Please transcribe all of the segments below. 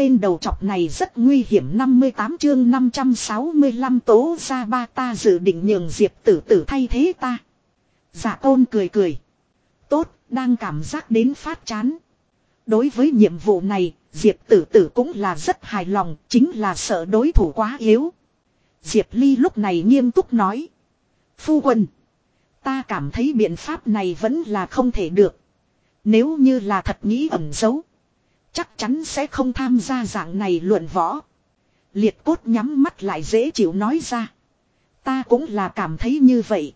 tên đầu chọc này rất nguy hiểm 58 chương 565 tố ra ba ta dự định nhường diệp tử tử thay thế ta. giả tôn cười cười. Tốt, đang cảm giác đến phát chán. Đối với nhiệm vụ này, Diệp tử tử cũng là rất hài lòng, chính là sợ đối thủ quá yếu. Diệp Ly lúc này nghiêm túc nói. Phu quân. Ta cảm thấy biện pháp này vẫn là không thể được. Nếu như là thật nghĩ ẩn giấu. Chắc chắn sẽ không tham gia dạng này luận võ. Liệt cốt nhắm mắt lại dễ chịu nói ra. Ta cũng là cảm thấy như vậy.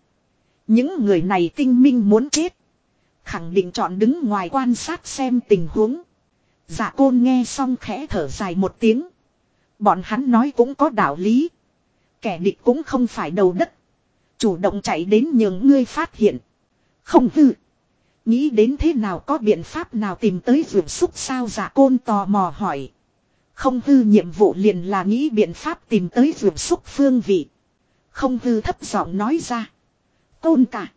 Những người này tinh minh muốn chết. Khẳng định chọn đứng ngoài quan sát xem tình huống. Dạ côn nghe xong khẽ thở dài một tiếng. Bọn hắn nói cũng có đạo lý. Kẻ địch cũng không phải đầu đất. Chủ động chạy đến nhường ngươi phát hiện. Không hư. Nghĩ đến thế nào có biện pháp nào tìm tới vượt xúc sao giả côn tò mò hỏi. Không hư nhiệm vụ liền là nghĩ biện pháp tìm tới vượt xúc phương vị. Không hư thấp giọng nói ra. Côn cả.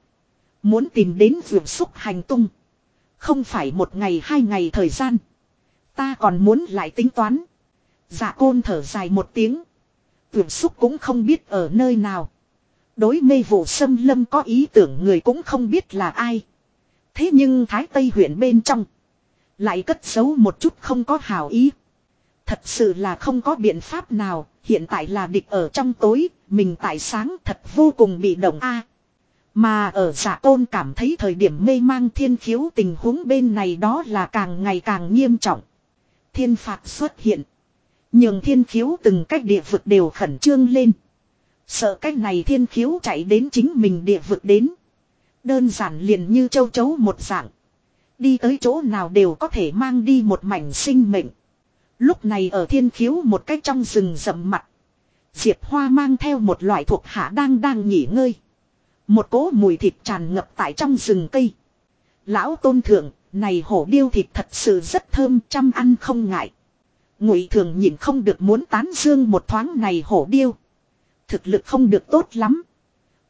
Muốn tìm đến vượt xúc hành tung. Không phải một ngày hai ngày thời gian. Ta còn muốn lại tính toán. Dạ côn thở dài một tiếng. Vượt xúc cũng không biết ở nơi nào. Đối mê vụ xâm lâm có ý tưởng người cũng không biết là ai. Thế nhưng Thái Tây huyện bên trong. Lại cất giấu một chút không có hảo ý. Thật sự là không có biện pháp nào. Hiện tại là địch ở trong tối. Mình tại sáng thật vô cùng bị động a Mà ở giả tôn cảm thấy thời điểm mê mang thiên khiếu tình huống bên này đó là càng ngày càng nghiêm trọng. Thiên phạt xuất hiện. Nhưng thiên khiếu từng cách địa vực đều khẩn trương lên. Sợ cách này thiên khiếu chạy đến chính mình địa vực đến. Đơn giản liền như châu chấu một dạng. Đi tới chỗ nào đều có thể mang đi một mảnh sinh mệnh. Lúc này ở thiên khiếu một cách trong rừng rậm mặt. Diệp Hoa mang theo một loại thuộc hạ đang đang nghỉ ngơi. Một cỗ mùi thịt tràn ngập tại trong rừng cây. Lão tôn thượng, này hổ điêu thịt thật sự rất thơm chăm ăn không ngại. Ngụy thường nhìn không được muốn tán dương một thoáng này hổ điêu. Thực lực không được tốt lắm.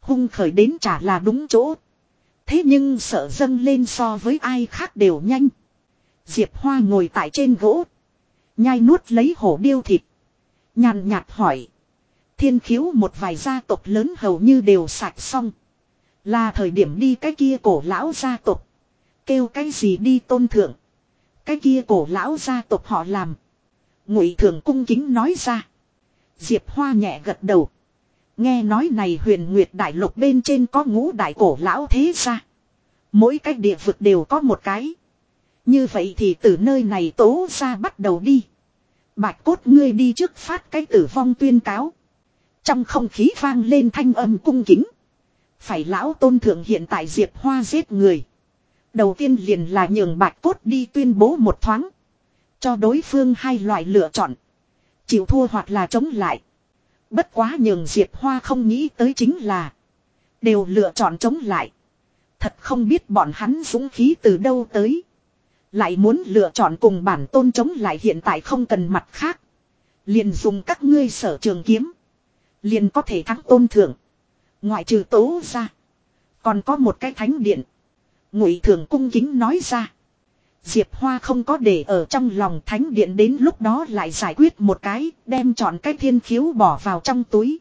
Hung khởi đến trả là đúng chỗ. Thế nhưng sợ dâng lên so với ai khác đều nhanh. Diệp Hoa ngồi tại trên gỗ. Nhai nuốt lấy hổ điêu thịt. Nhàn nhạt hỏi. Thiên khiếu một vài gia tộc lớn hầu như đều sạch xong. Là thời điểm đi cái kia cổ lão gia tộc. Kêu cái gì đi tôn thượng. Cái kia cổ lão gia tộc họ làm. Ngụy thường cung kính nói ra. Diệp Hoa nhẹ gật đầu. Nghe nói này huyền nguyệt đại lục bên trên có ngũ đại cổ lão thế ra. Mỗi cái địa vực đều có một cái. Như vậy thì từ nơi này tố ra bắt đầu đi. Bạch cốt ngươi đi trước phát cái tử vong tuyên cáo. Trong không khí vang lên thanh âm cung kính. Phải lão tôn thượng hiện tại diệp hoa giết người. Đầu tiên liền là nhường bạch cốt đi tuyên bố một thoáng. Cho đối phương hai loại lựa chọn. Chịu thua hoặc là chống lại. Bất quá nhường Diệp Hoa không nghĩ tới chính là. Đều lựa chọn chống lại. Thật không biết bọn hắn dũng khí từ đâu tới. Lại muốn lựa chọn cùng bản tôn chống lại hiện tại không cần mặt khác. Liền dùng các ngươi sở trường kiếm. Liền có thể thắng tôn thượng. Ngoại trừ tố ra. Còn có một cái thánh điện. Ngụy thường cung kính nói ra. Diệp Hoa không có để ở trong lòng thánh điện đến lúc đó lại giải quyết một cái, đem chọn cái thiên khiếu bỏ vào trong túi.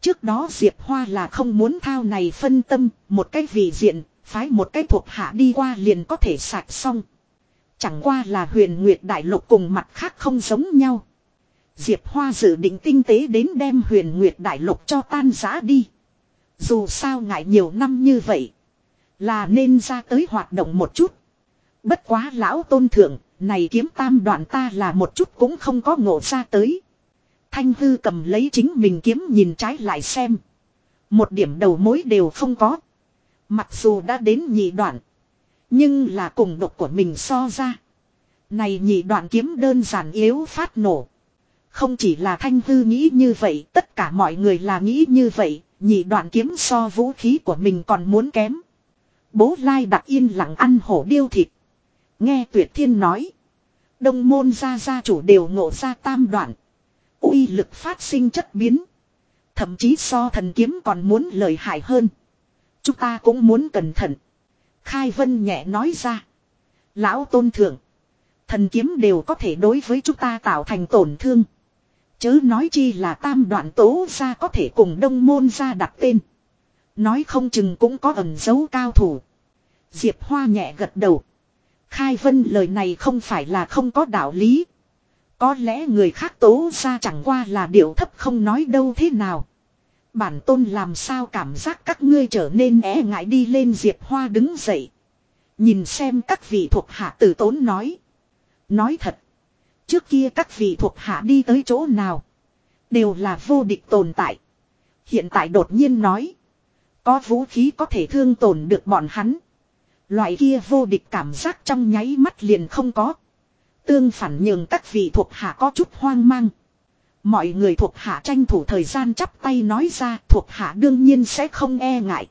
Trước đó Diệp Hoa là không muốn thao này phân tâm, một cái vị diện, phái một cái thuộc hạ đi qua liền có thể sạch xong. Chẳng qua là huyền nguyệt đại lục cùng mặt khác không giống nhau. Diệp Hoa dự định tinh tế đến đem huyền nguyệt đại lục cho tan giã đi. Dù sao ngại nhiều năm như vậy. Là nên ra tới hoạt động một chút. Bất quá lão tôn thượng, này kiếm tam đoạn ta là một chút cũng không có ngộ ra tới. Thanh hư cầm lấy chính mình kiếm nhìn trái lại xem. Một điểm đầu mối đều không có. Mặc dù đã đến nhị đoạn. Nhưng là cùng độc của mình so ra. Này nhị đoạn kiếm đơn giản yếu phát nổ. Không chỉ là thanh hư nghĩ như vậy, tất cả mọi người là nghĩ như vậy, nhị đoạn kiếm so vũ khí của mình còn muốn kém. Bố lai đặt yên lặng ăn hổ điêu thịt. Nghe tuyệt thiên nói. Đông môn gia gia chủ đều ngộ ra tam đoạn. uy lực phát sinh chất biến. Thậm chí so thần kiếm còn muốn lợi hại hơn. Chúng ta cũng muốn cẩn thận. Khai Vân nhẹ nói ra. Lão tôn thượng. Thần kiếm đều có thể đối với chúng ta tạo thành tổn thương. Chớ nói chi là tam đoạn tố ra có thể cùng đông môn ra đặt tên. Nói không chừng cũng có ẩn dấu cao thủ. Diệp Hoa nhẹ gật đầu. Khai Vân lời này không phải là không có đạo lý. Có lẽ người khác tố ra chẳng qua là điệu thấp không nói đâu thế nào. Bản tôn làm sao cảm giác các ngươi trở nên é ngại đi lên Diệp Hoa đứng dậy. Nhìn xem các vị thuộc hạ tử tốn nói. Nói thật. Trước kia các vị thuộc hạ đi tới chỗ nào. Đều là vô địch tồn tại. Hiện tại đột nhiên nói. Có vũ khí có thể thương tổn được bọn hắn. Loại kia vô địch cảm giác trong nháy mắt liền không có. Tương phản nhường các vị thuộc hạ có chút hoang mang. Mọi người thuộc hạ tranh thủ thời gian chắp tay nói ra, thuộc hạ đương nhiên sẽ không e ngại.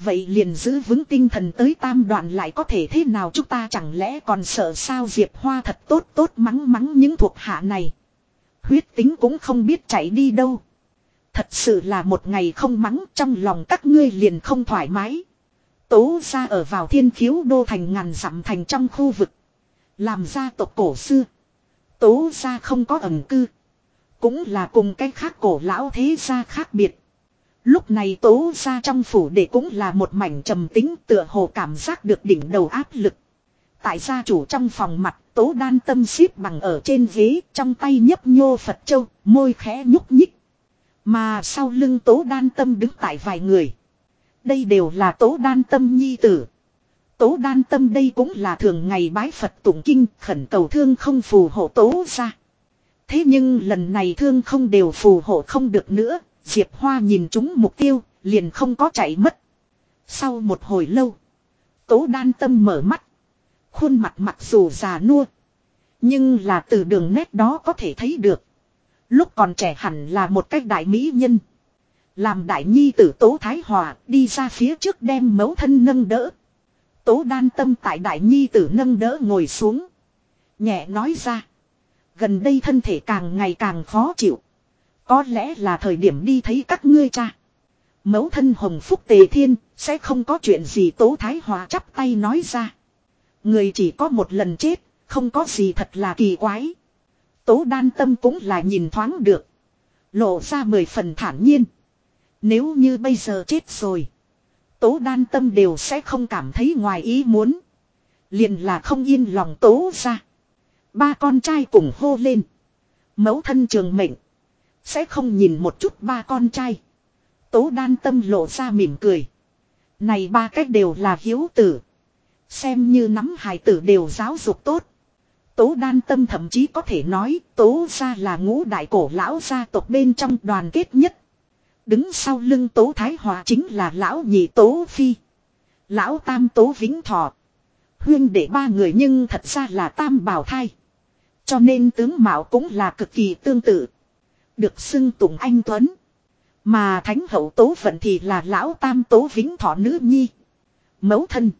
Vậy liền giữ vững tinh thần tới tam đoạn lại có thể thế nào chúng ta chẳng lẽ còn sợ sao Diệp Hoa thật tốt tốt mắng mắng những thuộc hạ này. Huyết tính cũng không biết chạy đi đâu. Thật sự là một ngày không mắng, trong lòng các ngươi liền không thoải mái. Tố ra ở vào thiên khiếu đô thành ngàn dặm thành trong khu vực. Làm gia tộc cổ xưa. Tố ra không có ẩn cư. Cũng là cùng cái khác cổ lão thế gia khác biệt. Lúc này tố ra trong phủ để cũng là một mảnh trầm tính tựa hồ cảm giác được đỉnh đầu áp lực. Tại gia chủ trong phòng mặt, tố đan tâm xếp bằng ở trên ghế, trong tay nhấp nhô Phật châu, môi khẽ nhúc nhích. Mà sau lưng tố đan tâm đứng tại vài người. Đây đều là tố đan tâm nhi tử. Tố đan tâm đây cũng là thường ngày bái Phật tụng kinh khẩn cầu thương không phù hộ tố ra. Thế nhưng lần này thương không đều phù hộ không được nữa, Diệp Hoa nhìn chúng mục tiêu, liền không có chạy mất. Sau một hồi lâu, tố đan tâm mở mắt. Khuôn mặt mặc dù già nua, nhưng là từ đường nét đó có thể thấy được. Lúc còn trẻ hẳn là một cách đại mỹ nhân. Làm đại nhi tử Tố Thái Hòa đi ra phía trước đem mẫu thân nâng đỡ. Tố đan tâm tại đại nhi tử nâng đỡ ngồi xuống. Nhẹ nói ra. Gần đây thân thể càng ngày càng khó chịu. Có lẽ là thời điểm đi thấy các ngươi cha. Mẫu thân hồng phúc tề thiên sẽ không có chuyện gì Tố Thái Hòa chắp tay nói ra. Người chỉ có một lần chết, không có gì thật là kỳ quái. Tố đan tâm cũng là nhìn thoáng được. Lộ ra mười phần thản nhiên. Nếu như bây giờ chết rồi. Tố đan tâm đều sẽ không cảm thấy ngoài ý muốn. Liền là không yên lòng tố ra. Ba con trai cùng hô lên. Mẫu thân trường mệnh. Sẽ không nhìn một chút ba con trai. Tố đan tâm lộ ra mỉm cười. Này ba cách đều là hiếu tử. Xem như nắm hài tử đều giáo dục tốt. Tố đan tâm thậm chí có thể nói tố ra là ngũ đại cổ lão gia tộc bên trong đoàn kết nhất. Đứng sau lưng tố thái hòa chính là lão nhị tố phi. Lão tam tố vĩnh thọ. Huyên để ba người nhưng thật ra là tam bảo thai. Cho nên tướng mạo cũng là cực kỳ tương tự. Được xưng tụng anh Tuấn. Mà thánh hậu tố vận thì là lão tam tố vĩnh thọ nữ nhi. Mẫu thân.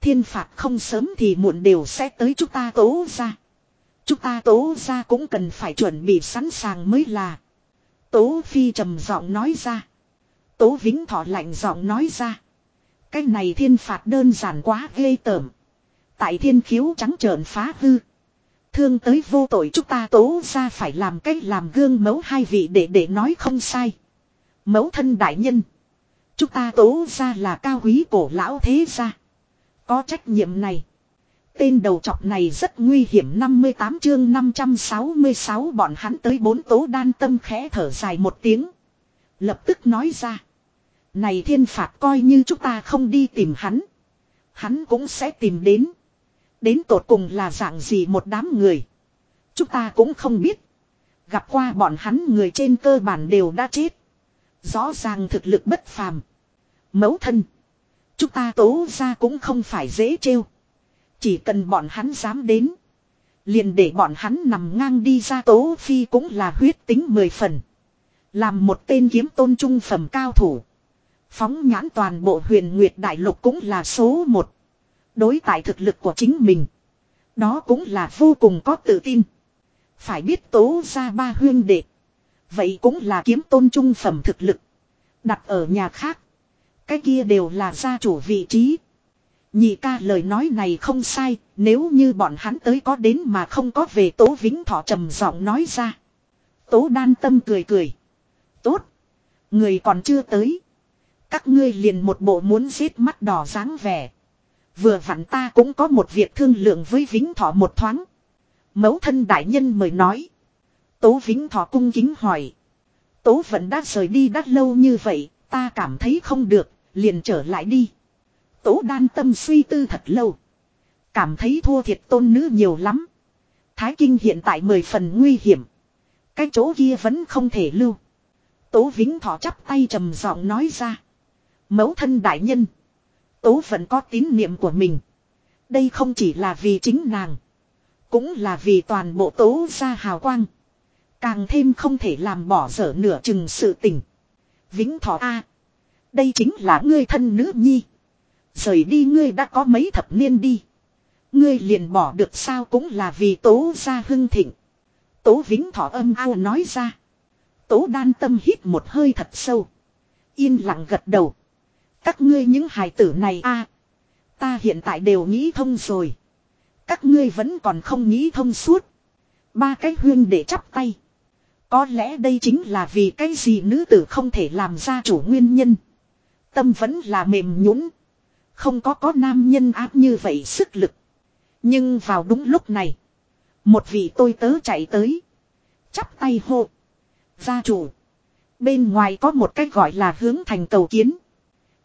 Thiên phạt không sớm thì muộn đều sẽ tới chúng ta tố ra. Chúng ta tố ra cũng cần phải chuẩn bị sẵn sàng mới là. Tố Phi trầm giọng nói ra. Tố Vĩnh Thọ lạnh giọng nói ra. Cái này thiên phạt đơn giản quá ghê tởm. Tại thiên khiếu trắng trợn phá hư. Thương tới vô tội chúng ta tố ra phải làm cách làm gương mẫu hai vị để để nói không sai. Mẫu thân đại nhân. Chúng ta tố ra là cao quý cổ lão thế gia. Có trách nhiệm này. Tên đầu trọc này rất nguy hiểm 58 chương 566 bọn hắn tới bốn tố đan tâm khẽ thở dài một tiếng. Lập tức nói ra. Này thiên phạt coi như chúng ta không đi tìm hắn. Hắn cũng sẽ tìm đến. Đến tột cùng là dạng gì một đám người. Chúng ta cũng không biết. Gặp qua bọn hắn người trên cơ bản đều đã chết. Rõ ràng thực lực bất phàm. Mẫu thân. Chúng ta tố ra cũng không phải dễ trêu. Chỉ cần bọn hắn dám đến. Liền để bọn hắn nằm ngang đi ra tố phi cũng là huyết tính mười phần. Làm một tên kiếm tôn trung phẩm cao thủ. Phóng nhãn toàn bộ huyền nguyệt đại lục cũng là số một. Đối tại thực lực của chính mình. Đó cũng là vô cùng có tự tin. Phải biết tố ra ba huyên đệ. Vậy cũng là kiếm tôn trung phẩm thực lực. Đặt ở nhà khác. Cái kia đều là gia chủ vị trí. Nhị ca lời nói này không sai, nếu như bọn hắn tới có đến mà không có về Tố Vĩnh Thọ trầm giọng nói ra. Tố đan tâm cười cười. Tốt. Người còn chưa tới. Các ngươi liền một bộ muốn giết mắt đỏ dáng vẻ. Vừa vặn ta cũng có một việc thương lượng với Vĩnh Thọ một thoáng. Mẫu thân đại nhân mời nói. Tố Vĩnh Thọ cung kính hỏi. Tố vẫn đã rời đi đã lâu như vậy, ta cảm thấy không được, liền trở lại đi. Tố đan tâm suy tư thật lâu. Cảm thấy thua thiệt tôn nữ nhiều lắm. Thái kinh hiện tại mười phần nguy hiểm. Cái chỗ kia vẫn không thể lưu. Tố Vĩnh Thọ chắp tay trầm giọng nói ra. Mẫu thân đại nhân. Tố vẫn có tín niệm của mình. Đây không chỉ là vì chính nàng. Cũng là vì toàn bộ tố gia hào quang. Càng thêm không thể làm bỏ dở nửa chừng sự tình. Vĩnh Thọ A. Đây chính là ngươi thân nữ nhi. Rời đi ngươi đã có mấy thập niên đi. Ngươi liền bỏ được sao cũng là vì tố gia hưng thịnh. Tố Vĩnh Thọ âm ao nói ra. Tố đan tâm hít một hơi thật sâu. Yên lặng gật đầu. Các ngươi những hài tử này a Ta hiện tại đều nghĩ thông rồi. Các ngươi vẫn còn không nghĩ thông suốt. Ba cái huyên để chắp tay. Có lẽ đây chính là vì cái gì nữ tử không thể làm ra chủ nguyên nhân. Tâm vẫn là mềm nhũn không có có nam nhân áp như vậy sức lực. Nhưng vào đúng lúc này. Một vị tôi tớ chạy tới. Chắp tay hô. Gia chủ. Bên ngoài có một cách gọi là hướng thành cầu kiến.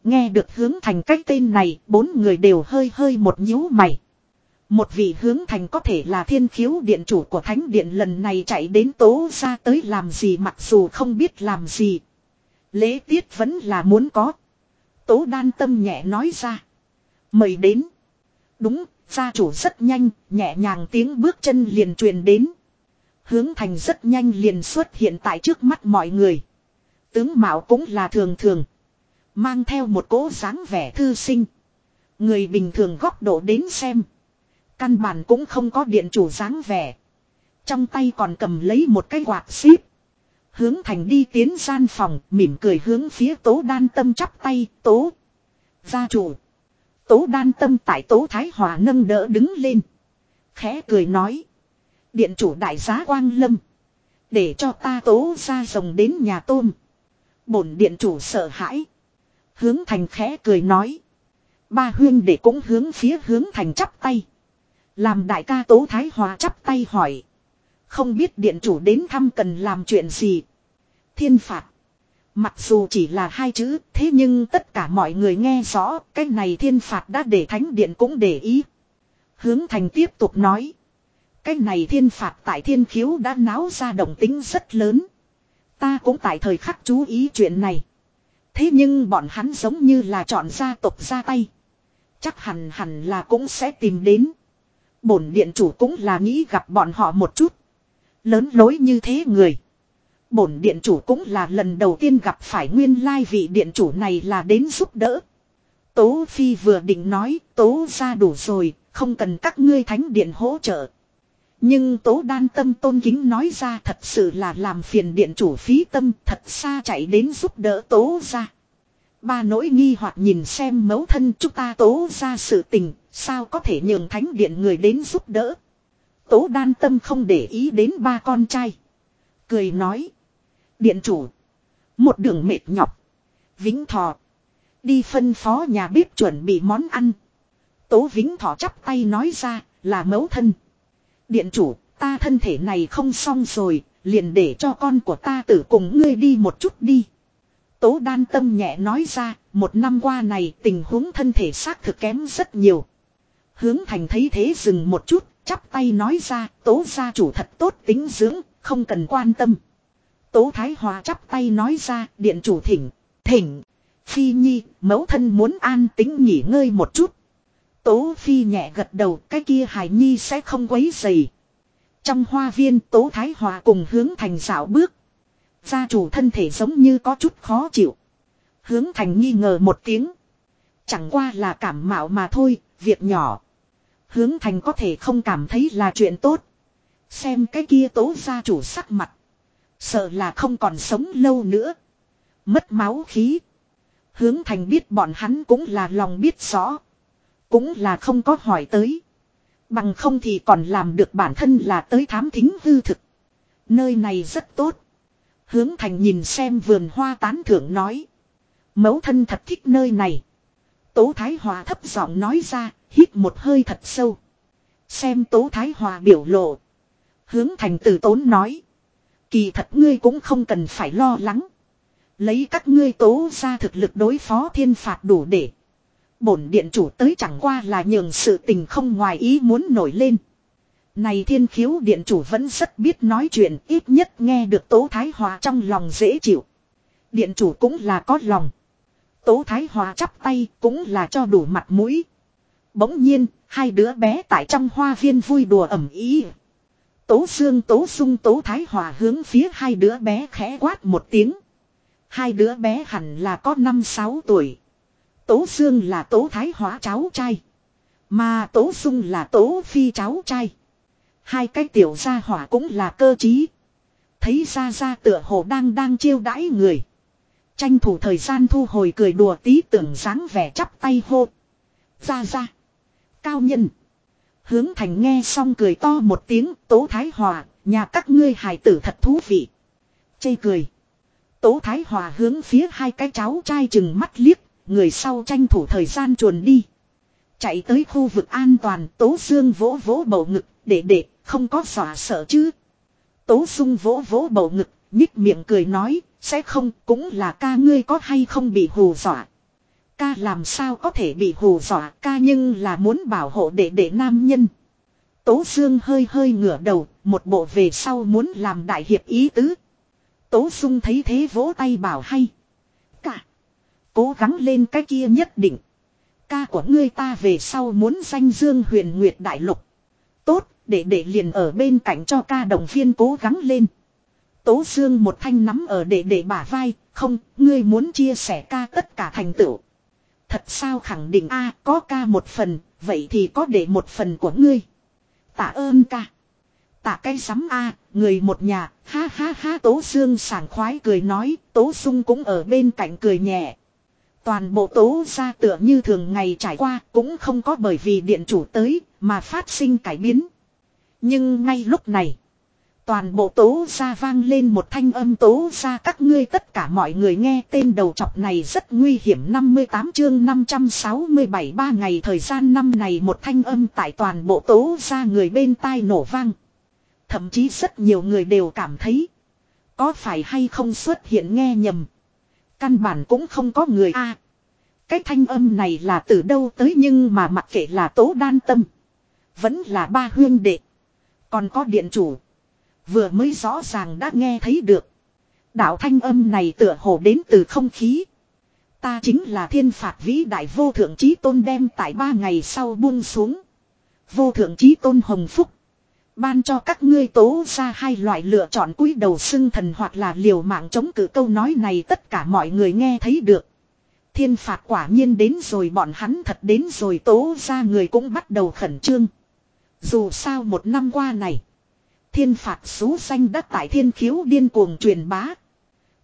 Nghe được hướng thành cách tên này, bốn người đều hơi hơi một nhíu mày. Một vị hướng thành có thể là thiên khiếu điện chủ của thánh điện lần này chạy đến tố ra tới làm gì mặc dù không biết làm gì. Lễ tiết vẫn là muốn có. Tố đan tâm nhẹ nói ra. Mời đến. Đúng, gia chủ rất nhanh, nhẹ nhàng tiếng bước chân liền truyền đến. Hướng thành rất nhanh liền xuất hiện tại trước mắt mọi người. Tướng Mạo cũng là thường thường. Mang theo một cố dáng vẻ thư sinh. Người bình thường góc độ đến xem. Căn bản cũng không có điện chủ dáng vẻ. Trong tay còn cầm lấy một cái quạt xíp. Hướng thành đi tiến gian phòng, mỉm cười hướng phía tố đan tâm chắp tay, tố. Gia chủ. Tố đan tâm tại tố thái hòa nâng đỡ đứng lên. Khẽ cười nói. Điện chủ đại giá quang lâm. Để cho ta tố ra rồng đến nhà tôm. Bổn điện chủ sợ hãi. Hướng thành khẽ cười nói. Ba huyên để cũng hướng phía hướng thành chắp tay. Làm đại ca tố thái hòa chắp tay hỏi. Không biết điện chủ đến thăm cần làm chuyện gì. Thiên phạt. Mặc dù chỉ là hai chữ, thế nhưng tất cả mọi người nghe rõ, cái này thiên phạt đã để thánh điện cũng để ý. Hướng thành tiếp tục nói. Cái này thiên phạt tại thiên khiếu đã náo ra động tính rất lớn. Ta cũng tại thời khắc chú ý chuyện này. Thế nhưng bọn hắn giống như là chọn gia tộc ra tay. Chắc hẳn hẳn là cũng sẽ tìm đến. Bổn điện chủ cũng là nghĩ gặp bọn họ một chút. Lớn lối như thế người. Bổn điện chủ cũng là lần đầu tiên gặp phải nguyên lai vị điện chủ này là đến giúp đỡ. Tố Phi vừa định nói, tố ra đủ rồi, không cần các ngươi thánh điện hỗ trợ. Nhưng tố đan tâm tôn kính nói ra thật sự là làm phiền điện chủ phí tâm thật xa chạy đến giúp đỡ tố ra. Ba nỗi nghi hoặc nhìn xem mấu thân chúng ta tố ra sự tình, sao có thể nhường thánh điện người đến giúp đỡ. Tố đan tâm không để ý đến ba con trai. Cười nói. Điện chủ. Một đường mệt nhọc. Vĩnh thọ. Đi phân phó nhà bếp chuẩn bị món ăn. Tố Vĩnh Thọ chắp tay nói ra là mấu thân. Điện chủ, ta thân thể này không xong rồi, liền để cho con của ta tử cùng ngươi đi một chút đi. Tố đan tâm nhẹ nói ra, một năm qua này tình huống thân thể xác thực kém rất nhiều. Hướng thành thấy thế dừng một chút, chắp tay nói ra, tố gia chủ thật tốt tính dưỡng, không cần quan tâm. Tố Thái Hòa chắp tay nói ra, điện chủ thỉnh, thỉnh. Phi Nhi, mẫu thân muốn an tính nghỉ ngơi một chút. Tố Phi nhẹ gật đầu, cái kia Hải Nhi sẽ không quấy dày. Trong hoa viên Tố Thái Hòa cùng hướng thành dạo bước. Gia chủ thân thể giống như có chút khó chịu. Hướng thành nghi ngờ một tiếng. Chẳng qua là cảm mạo mà thôi, việc nhỏ. Hướng thành có thể không cảm thấy là chuyện tốt. Xem cái kia tố gia chủ sắc mặt. Sợ là không còn sống lâu nữa. Mất máu khí. Hướng thành biết bọn hắn cũng là lòng biết rõ. Cũng là không có hỏi tới. Bằng không thì còn làm được bản thân là tới thám thính hư thực. Nơi này rất tốt. Hướng thành nhìn xem vườn hoa tán thưởng nói. Mẫu thân thật thích nơi này. Tố Thái Hòa thấp giọng nói ra, hít một hơi thật sâu. Xem Tố Thái Hòa biểu lộ. Hướng thành tử tốn nói. Kỳ thật ngươi cũng không cần phải lo lắng. Lấy các ngươi tố ra thực lực đối phó thiên phạt đủ để. Bổn điện chủ tới chẳng qua là nhường sự tình không ngoài ý muốn nổi lên. Này thiên khiếu điện chủ vẫn rất biết nói chuyện, ít nhất nghe được tố thái hòa trong lòng dễ chịu. Điện chủ cũng là có lòng. Tố thái hòa chắp tay cũng là cho đủ mặt mũi. Bỗng nhiên, hai đứa bé tại trong hoa viên vui đùa ẩm ý. Tố xương tố sung tố thái hòa hướng phía hai đứa bé khẽ quát một tiếng. Hai đứa bé hẳn là có năm sáu tuổi. Tố xương là tố thái hóa cháu trai. Mà tố sung là tố phi cháu trai. Hai cái tiểu gia hỏa cũng là cơ trí. Thấy ra ra tựa hồ đang đang chiêu đãi người. Tranh thủ thời gian thu hồi cười đùa tí tưởng dáng vẻ chắp tay hô. Ra ra. Cao nhân. Hướng thành nghe xong cười to một tiếng, tố thái hòa. Nhà các ngươi hài tử thật thú vị. Chê cười. Tố thái hòa hướng phía hai cái cháu trai chừng mắt liếc. Người sau tranh thủ thời gian chuồn đi. Chạy tới khu vực an toàn, tố xương vỗ vỗ bầu ngực để để không có xòa sợ chứ. Tố sung vỗ vỗ bầu ngực nhích miệng cười nói, sẽ không, cũng là ca ngươi có hay không bị hù dọa. Ca làm sao có thể bị hù dọa ca nhưng là muốn bảo hộ để để nam nhân. Tố Dương hơi hơi ngửa đầu, một bộ về sau muốn làm đại hiệp ý tứ. Tố Dung thấy thế vỗ tay bảo hay. Cả. Cố gắng lên cái kia nhất định. Ca của ngươi ta về sau muốn danh dương huyền nguyệt đại lục. Tốt, để để liền ở bên cạnh cho ca đồng viên cố gắng lên. Tố Dương một thanh nắm ở để để bả vai, không, ngươi muốn chia sẻ ca tất cả thành tựu. Thật sao khẳng định a có ca một phần, vậy thì có để một phần của ngươi. Tạ ơn ca. Tạ cây sắm a người một nhà, ha ha ha Tố Dương sảng khoái cười nói, Tố Sung cũng ở bên cạnh cười nhẹ. Toàn bộ tố ra tựa như thường ngày trải qua cũng không có bởi vì điện chủ tới mà phát sinh cải biến. Nhưng ngay lúc này, toàn bộ tố ra vang lên một thanh âm tố ra các ngươi tất cả mọi người nghe tên đầu chọc này rất nguy hiểm 58 chương 567 ba ngày thời gian năm này một thanh âm tại toàn bộ tố ra người bên tai nổ vang. Thậm chí rất nhiều người đều cảm thấy, có phải hay không xuất hiện nghe nhầm. Căn bản cũng không có người a. cái thanh âm này là từ đâu tới nhưng mà mặc kệ là tố đan tâm. Vẫn là ba huyên đệ. Còn có điện chủ. Vừa mới rõ ràng đã nghe thấy được. Đạo thanh âm này tựa hồ đến từ không khí. Ta chính là thiên phạt vĩ đại vô thượng trí tôn đem tại ba ngày sau buông xuống. Vô thượng trí tôn hồng phúc. Ban cho các ngươi tố ra hai loại lựa chọn cúi đầu xưng thần hoặc là liều mạng chống cự câu nói này tất cả mọi người nghe thấy được. Thiên phạt quả nhiên đến rồi bọn hắn thật đến rồi tố ra người cũng bắt đầu khẩn trương. Dù sao một năm qua này. Thiên phạt xú xanh đã tại thiên khiếu điên cuồng truyền bá.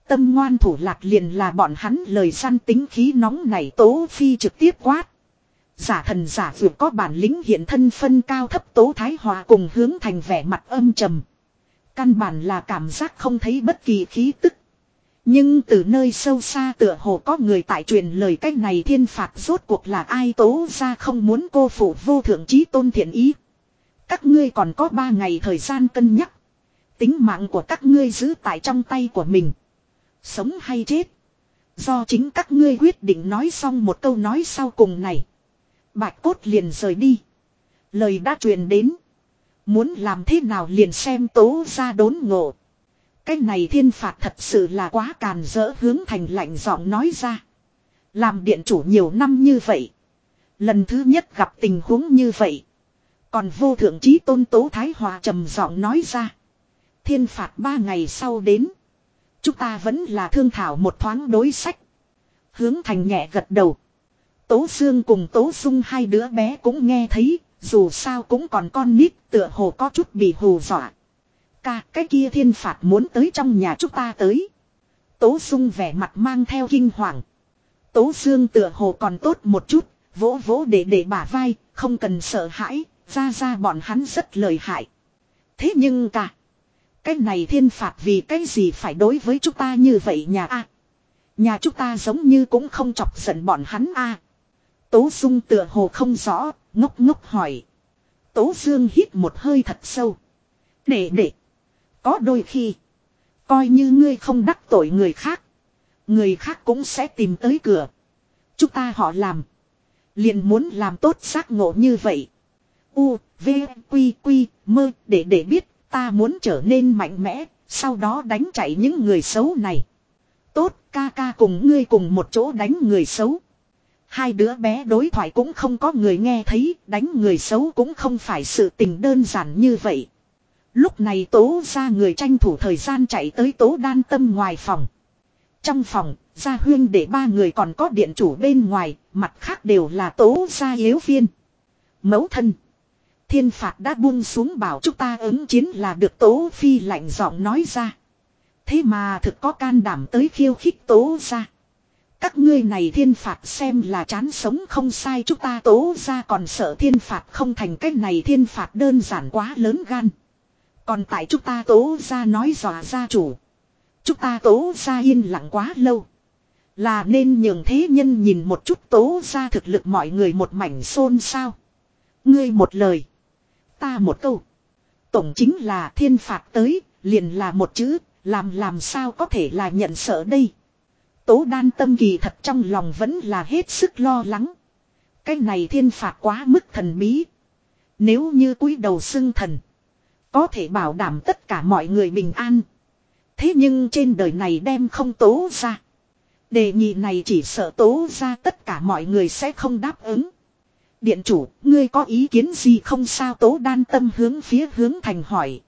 Tâm ngoan thủ lạc liền là bọn hắn lời săn tính khí nóng này tố phi trực tiếp quát. Giả thần giả vượt có bản lĩnh hiện thân phân cao thấp tố thái hòa cùng hướng thành vẻ mặt âm trầm. Căn bản là cảm giác không thấy bất kỳ khí tức. Nhưng từ nơi sâu xa tựa hồ có người tại truyền lời cách này thiên phạt rốt cuộc là ai tố ra không muốn cô phụ vô thượng trí tôn thiện ý. Các ngươi còn có ba ngày thời gian cân nhắc. Tính mạng của các ngươi giữ tại trong tay của mình. Sống hay chết. Do chính các ngươi quyết định nói xong một câu nói sau cùng này. Bạch cốt liền rời đi. Lời đã truyền đến. Muốn làm thế nào liền xem tố ra đốn ngộ. Cái này thiên phạt thật sự là quá càn rỡ hướng thành lạnh giọng nói ra. Làm điện chủ nhiều năm như vậy. Lần thứ nhất gặp tình huống như vậy. Còn vô thượng trí tôn tố thái hòa trầm giọng nói ra. Thiên phạt ba ngày sau đến. Chúng ta vẫn là thương thảo một thoáng đối sách. Hướng thành nhẹ gật đầu. Tố xương cùng Tố Dung hai đứa bé cũng nghe thấy, dù sao cũng còn con nít tựa hồ có chút bị hù dọa. Ca cái kia thiên phạt muốn tới trong nhà chúng ta tới. Tố Dung vẻ mặt mang theo kinh hoàng. Tố xương tựa hồ còn tốt một chút, Vỗ vỗ để để bả vai, không cần sợ hãi, ra ra bọn hắn rất lợi hại. Thế nhưng cả, cái này thiên phạt vì cái gì phải đối với chúng ta như vậy nhà a Nhà chúng ta giống như cũng không chọc giận bọn hắn a Tố Dung tựa hồ không rõ, ngốc ngốc hỏi. Tố Dương hít một hơi thật sâu. Để để. Có đôi khi. Coi như ngươi không đắc tội người khác. Người khác cũng sẽ tìm tới cửa. Chúng ta họ làm. Liền muốn làm tốt giác ngộ như vậy. U, V, Quy, Quy, mơ, để để biết, ta muốn trở nên mạnh mẽ, sau đó đánh chạy những người xấu này. Tốt, ca ca cùng ngươi cùng một chỗ đánh người xấu. Hai đứa bé đối thoại cũng không có người nghe thấy, đánh người xấu cũng không phải sự tình đơn giản như vậy. Lúc này tố ra người tranh thủ thời gian chạy tới tố đan tâm ngoài phòng. Trong phòng, gia huyên để ba người còn có điện chủ bên ngoài, mặt khác đều là tố gia yếu viên. Mẫu thân. Thiên phạt đã buông xuống bảo chúng ta ứng chiến là được tố phi lạnh giọng nói ra. Thế mà thực có can đảm tới khiêu khích tố ra. Các ngươi này thiên phạt xem là chán sống không sai chúng ta tố ra còn sợ thiên phạt không thành cách này thiên phạt đơn giản quá lớn gan. Còn tại chúng ta tố ra nói dò ra chủ. Chúng ta tố ra yên lặng quá lâu. Là nên nhường thế nhân nhìn một chút tố ra thực lực mọi người một mảnh xôn sao. Ngươi một lời. Ta một câu. Tổng chính là thiên phạt tới, liền là một chữ, làm làm sao có thể là nhận sợ đây. Tố đan tâm kỳ thật trong lòng vẫn là hết sức lo lắng. Cái này thiên phạt quá mức thần bí. Nếu như cúi đầu xưng thần. Có thể bảo đảm tất cả mọi người bình an. Thế nhưng trên đời này đem không tố ra. Đề nghị này chỉ sợ tố ra tất cả mọi người sẽ không đáp ứng. Điện chủ, ngươi có ý kiến gì không sao tố đan tâm hướng phía hướng thành hỏi.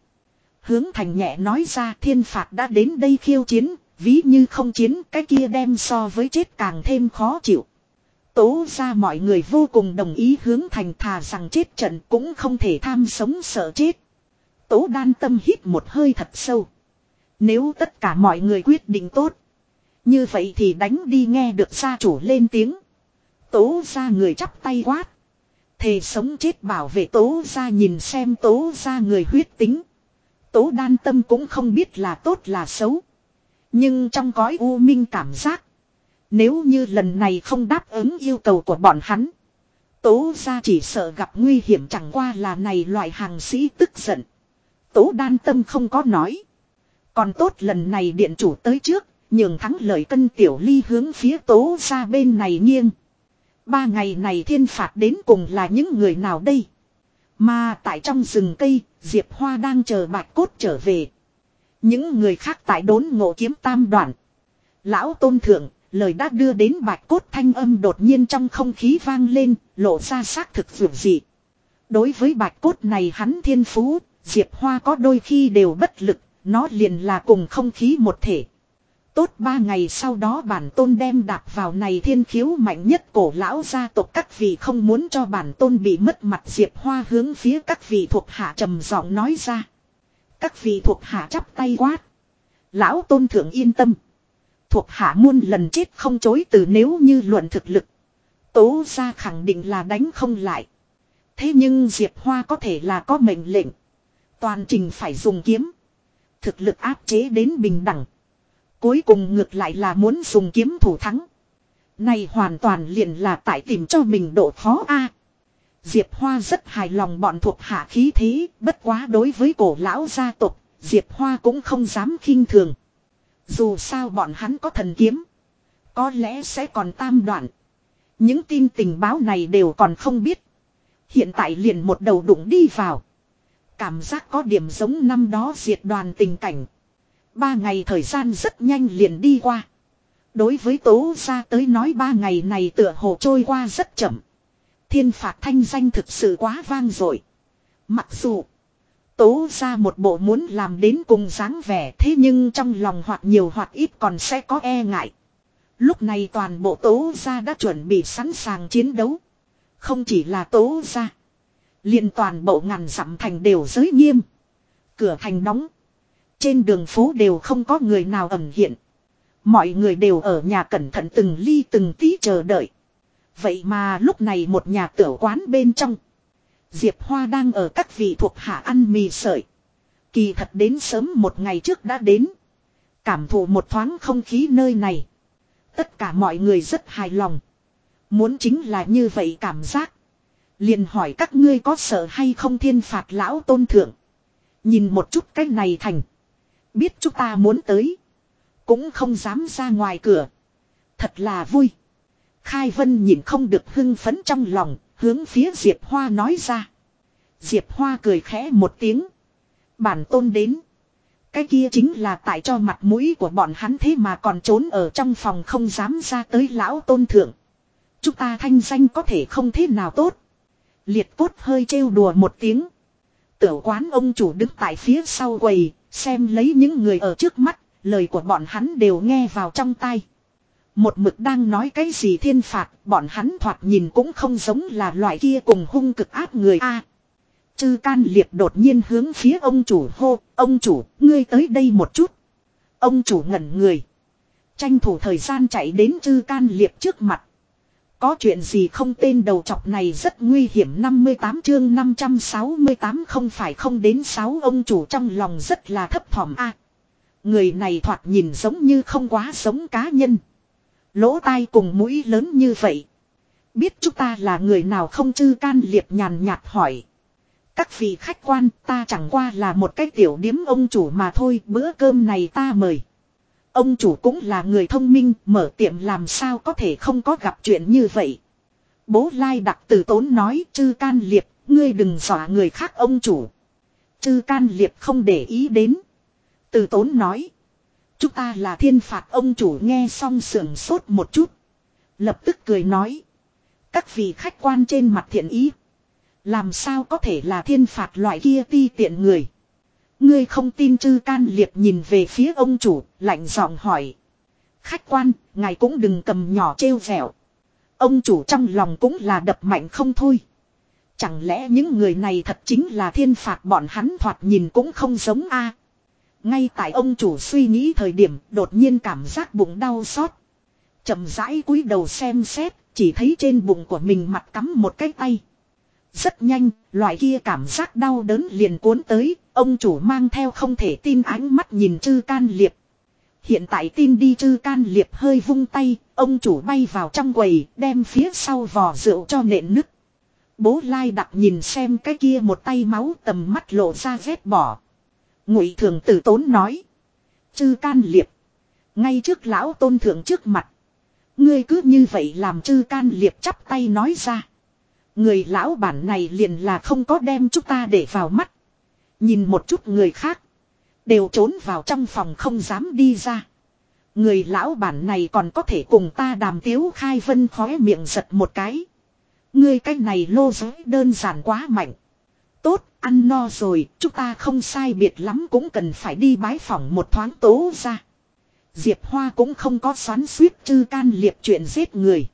Hướng thành nhẹ nói ra thiên phạt đã đến đây khiêu chiến, ví như không chiến cái kia đem so với chết càng thêm khó chịu. Tố ra mọi người vô cùng đồng ý hướng thành thà rằng chết trận cũng không thể tham sống sợ chết. Tố đan tâm hít một hơi thật sâu. Nếu tất cả mọi người quyết định tốt. Như vậy thì đánh đi nghe được gia chủ lên tiếng. Tố ra người chắp tay quát. Thề sống chết bảo vệ tố ra nhìn xem tố ra người huyết tính. Tố đan tâm cũng không biết là tốt là xấu. Nhưng trong cõi u minh cảm giác. Nếu như lần này không đáp ứng yêu cầu của bọn hắn. Tố ra chỉ sợ gặp nguy hiểm chẳng qua là này loại hàng sĩ tức giận. Tố đan tâm không có nói. Còn tốt lần này điện chủ tới trước, nhường thắng lời cân tiểu ly hướng phía tố ra bên này nghiêng. Ba ngày này thiên phạt đến cùng là những người nào đây? Mà tại trong rừng cây, Diệp Hoa đang chờ bạch cốt trở về. Những người khác tại đốn ngộ kiếm tam đoạn. Lão tôn thượng, lời đã đưa đến bạch cốt thanh âm đột nhiên trong không khí vang lên, lộ ra xác thực vượt dị. Đối với bạch cốt này hắn thiên phú, Diệp Hoa có đôi khi đều bất lực, nó liền là cùng không khí một thể. Tốt ba ngày sau đó bản tôn đem đạp vào này thiên khiếu mạnh nhất cổ lão gia tộc các vị không muốn cho bản tôn bị mất mặt Diệp Hoa hướng phía các vị thuộc hạ trầm giọng nói ra. Các vị thuộc hạ chắp tay quát. Lão tôn thượng yên tâm. Thuộc hạ muôn lần chết không chối từ nếu như luận thực lực. Tố ra khẳng định là đánh không lại. Thế nhưng Diệp Hoa có thể là có mệnh lệnh. Toàn trình phải dùng kiếm. Thực lực áp chế đến bình đẳng. Cuối cùng ngược lại là muốn dùng kiếm thủ thắng. Này hoàn toàn liền là tại tìm cho mình độ khó a. Diệp Hoa rất hài lòng bọn thuộc hạ khí thế, bất quá đối với cổ lão gia tộc, Diệp Hoa cũng không dám khinh thường. Dù sao bọn hắn có thần kiếm, có lẽ sẽ còn tam đoạn. Những tin tình báo này đều còn không biết. Hiện tại liền một đầu đụng đi vào. Cảm giác có điểm giống năm đó diệt đoàn tình cảnh. Ba ngày thời gian rất nhanh liền đi qua. Đối với tố ra tới nói ba ngày này tựa hồ trôi qua rất chậm. Thiên phạt thanh danh thực sự quá vang rồi Mặc dù, tố ra một bộ muốn làm đến cùng dáng vẻ thế nhưng trong lòng hoặc nhiều hoặc ít còn sẽ có e ngại. Lúc này toàn bộ tố ra đã chuẩn bị sẵn sàng chiến đấu. Không chỉ là tố ra. liền toàn bộ ngàn dặm thành đều giới nghiêm. Cửa thành đóng. Trên đường phố đều không có người nào ẩn hiện. Mọi người đều ở nhà cẩn thận từng ly từng tí chờ đợi. Vậy mà lúc này một nhà tiểu quán bên trong. Diệp Hoa đang ở các vị thuộc hạ ăn mì sợi. Kỳ thật đến sớm một ngày trước đã đến. Cảm thụ một thoáng không khí nơi này. Tất cả mọi người rất hài lòng. Muốn chính là như vậy cảm giác. Liền hỏi các ngươi có sợ hay không thiên phạt lão tôn thượng. Nhìn một chút cái này thành. Biết chúng ta muốn tới. Cũng không dám ra ngoài cửa. Thật là vui. Khai Vân nhìn không được hưng phấn trong lòng, hướng phía Diệp Hoa nói ra. Diệp Hoa cười khẽ một tiếng. Bản tôn đến. Cái kia chính là tại cho mặt mũi của bọn hắn thế mà còn trốn ở trong phòng không dám ra tới lão tôn thượng. Chúng ta thanh danh có thể không thế nào tốt. Liệt cốt hơi trêu đùa một tiếng. Tiểu quán ông chủ đứng tại phía sau quầy, xem lấy những người ở trước mắt, lời của bọn hắn đều nghe vào trong tai. Một mực đang nói cái gì thiên phạt, bọn hắn thoạt nhìn cũng không giống là loại kia cùng hung cực ác người a. Chư can liệt đột nhiên hướng phía ông chủ hô, ông chủ, ngươi tới đây một chút. Ông chủ ngẩn người. Tranh thủ thời gian chạy đến chư can liệt trước mặt. Có chuyện gì không tên đầu chọc này rất nguy hiểm 58 chương 568 không phải không đến 6 ông chủ trong lòng rất là thấp thỏm a. người này thoạt nhìn giống như không quá giống cá nhân. Lỗ tai cùng mũi lớn như vậy. Biết chúng ta là người nào không chư can liệp nhàn nhạt hỏi. Các vị khách quan, ta chẳng qua là một cái tiểu điếm ông chủ mà thôi bữa cơm này ta mời. Ông chủ cũng là người thông minh, mở tiệm làm sao có thể không có gặp chuyện như vậy. Bố Lai đặc tử tốn nói, chư can liệp, ngươi đừng dọa người khác, ông chủ. Chư can liệp không để ý đến. Từ tốn nói. Chúng ta là thiên phạt, ông chủ nghe xong sưởng sốt một chút. Lập tức cười nói. Các vị khách quan trên mặt thiện ý. Làm sao có thể là thiên phạt loại kia ti tiện người. Ngươi không tin chư can liệp nhìn về phía ông chủ, lạnh giọng hỏi. Khách quan, ngài cũng đừng cầm nhỏ trêu vẹo. Ông chủ trong lòng cũng là đập mạnh không thôi. Chẳng lẽ những người này thật chính là thiên phạt bọn hắn thoạt nhìn cũng không giống a ngay tại ông chủ suy nghĩ thời điểm đột nhiên cảm giác bụng đau xót. chậm rãi cúi đầu xem xét, chỉ thấy trên bụng của mình mặt cắm một cái tay. Rất nhanh, loại kia cảm giác đau đớn liền cuốn tới, ông chủ mang theo không thể tin ánh mắt nhìn chư can liệp. Hiện tại tin đi chư can liệp hơi vung tay, ông chủ bay vào trong quầy, đem phía sau vò rượu cho nện nứt. Bố lai đặt nhìn xem cái kia một tay máu tầm mắt lộ ra vết bỏ. Ngụy thường tử tốn nói. Chư can liệp. Ngay trước lão tôn thượng trước mặt. Ngươi cứ như vậy làm chư can liệp chắp tay nói ra. Người lão bản này liền là không có đem chúng ta để vào mắt. Nhìn một chút người khác. Đều trốn vào trong phòng không dám đi ra. Người lão bản này còn có thể cùng ta đàm tiếu khai vân khóe miệng giật một cái. Ngươi cái này lô giới đơn giản quá mạnh. Tốt, ăn no rồi, chúng ta không sai biệt lắm cũng cần phải đi bái phỏng một thoáng tố ra. Diệp Hoa cũng không có xoắn suýt chư can liệp chuyện giết người.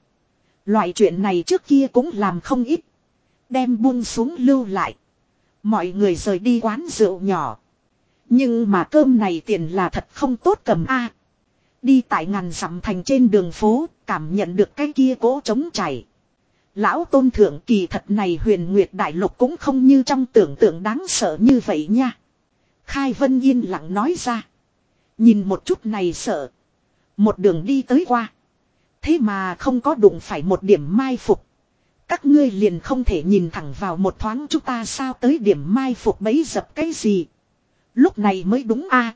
Loại chuyện này trước kia cũng làm không ít. Đem buông xuống lưu lại. Mọi người rời đi quán rượu nhỏ. Nhưng mà cơm này tiền là thật không tốt cầm a. Đi tại ngàn dặm thành trên đường phố, cảm nhận được cái kia cố chống chảy. Lão tôn thượng kỳ thật này huyền nguyệt đại lục cũng không như trong tưởng tượng đáng sợ như vậy nha. Khai Vân yên lặng nói ra. Nhìn một chút này sợ. Một đường đi tới qua. Thế mà không có đụng phải một điểm mai phục. Các ngươi liền không thể nhìn thẳng vào một thoáng chúng ta sao tới điểm mai phục bấy dập cái gì. Lúc này mới đúng a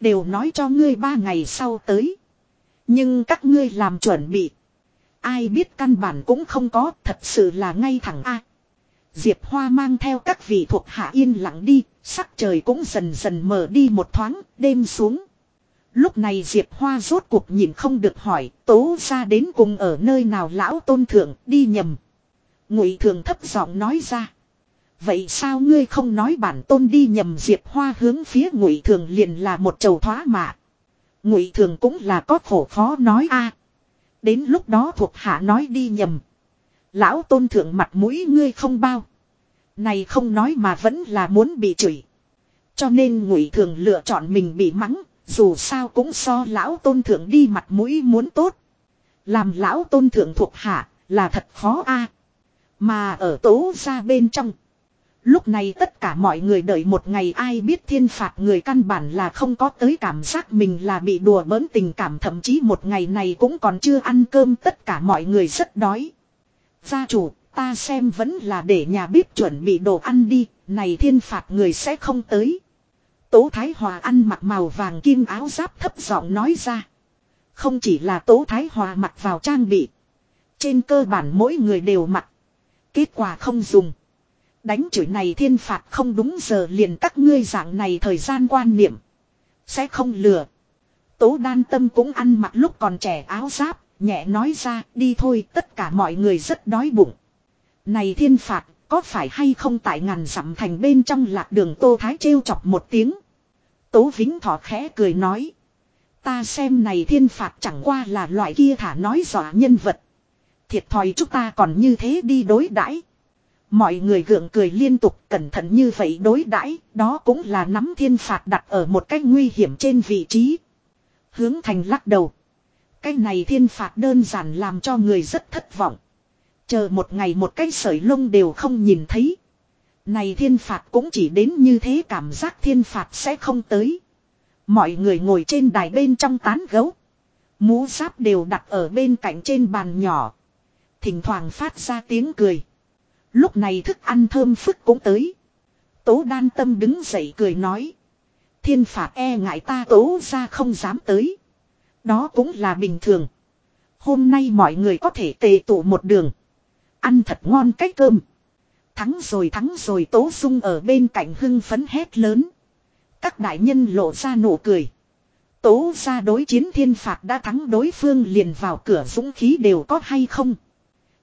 Đều nói cho ngươi ba ngày sau tới. Nhưng các ngươi làm chuẩn bị. Ai biết căn bản cũng không có, thật sự là ngay thẳng A. Diệp Hoa mang theo các vị thuộc hạ yên lặng đi, sắc trời cũng dần dần mở đi một thoáng, đêm xuống. Lúc này Diệp Hoa rốt cuộc nhìn không được hỏi, tố ra đến cùng ở nơi nào lão tôn thượng, đi nhầm. Ngụy thường thấp giọng nói ra. Vậy sao ngươi không nói bản tôn đi nhầm Diệp Hoa hướng phía ngụy thường liền là một chầu thoá mạ. Ngụy thường cũng là có khổ khó nói a Đến lúc đó thuộc hạ nói đi nhầm. Lão tôn thượng mặt mũi ngươi không bao. Này không nói mà vẫn là muốn bị chửi. Cho nên ngụy thường lựa chọn mình bị mắng. Dù sao cũng so lão tôn thượng đi mặt mũi muốn tốt. Làm lão tôn thượng thuộc hạ. là thật khó a Mà ở tố ra bên trong. Lúc này tất cả mọi người đợi một ngày ai biết thiên phạt người căn bản là không có tới cảm giác mình là bị đùa bỡn tình cảm thậm chí một ngày này cũng còn chưa ăn cơm tất cả mọi người rất đói. Gia chủ, ta xem vẫn là để nhà bếp chuẩn bị đồ ăn đi, này thiên phạt người sẽ không tới. Tố Thái Hòa ăn mặc màu vàng kim áo giáp thấp giọng nói ra. Không chỉ là Tố Thái Hòa mặc vào trang bị. Trên cơ bản mỗi người đều mặc. Kết quả không dùng. Đánh chửi này thiên phạt không đúng giờ liền các ngươi dạng này thời gian quan niệm. Sẽ không lừa. Tố đan tâm cũng ăn mặc lúc còn trẻ áo giáp, nhẹ nói ra đi thôi tất cả mọi người rất đói bụng. Này thiên phạt, có phải hay không tại ngàn dặm thành bên trong lạc đường tô thái trêu chọc một tiếng. Tố Vĩnh Thọ khẽ cười nói. Ta xem này thiên phạt chẳng qua là loại kia thả nói dọa nhân vật. Thiệt thòi chúng ta còn như thế đi đối đãi. Mọi người gượng cười liên tục cẩn thận như vậy đối đãi, đó cũng là nắm thiên phạt đặt ở một cách nguy hiểm trên vị trí. Hướng thành lắc đầu. Cái này thiên phạt đơn giản làm cho người rất thất vọng. Chờ một ngày một cái sợi lông đều không nhìn thấy. Này thiên phạt cũng chỉ đến như thế cảm giác thiên phạt sẽ không tới. Mọi người ngồi trên đài bên trong tán gấu. Mũ giáp đều đặt ở bên cạnh trên bàn nhỏ. Thỉnh thoảng phát ra tiếng cười. Lúc này thức ăn thơm phức cũng tới. Tố đan tâm đứng dậy cười nói. Thiên phạt e ngại ta tố ra không dám tới. Đó cũng là bình thường. Hôm nay mọi người có thể tề tụ một đường. Ăn thật ngon cái cơm. Thắng rồi thắng rồi tố dung ở bên cạnh hưng phấn hét lớn. Các đại nhân lộ ra nụ cười. Tố ra đối chiến thiên phạt đã thắng đối phương liền vào cửa dũng khí đều có hay không.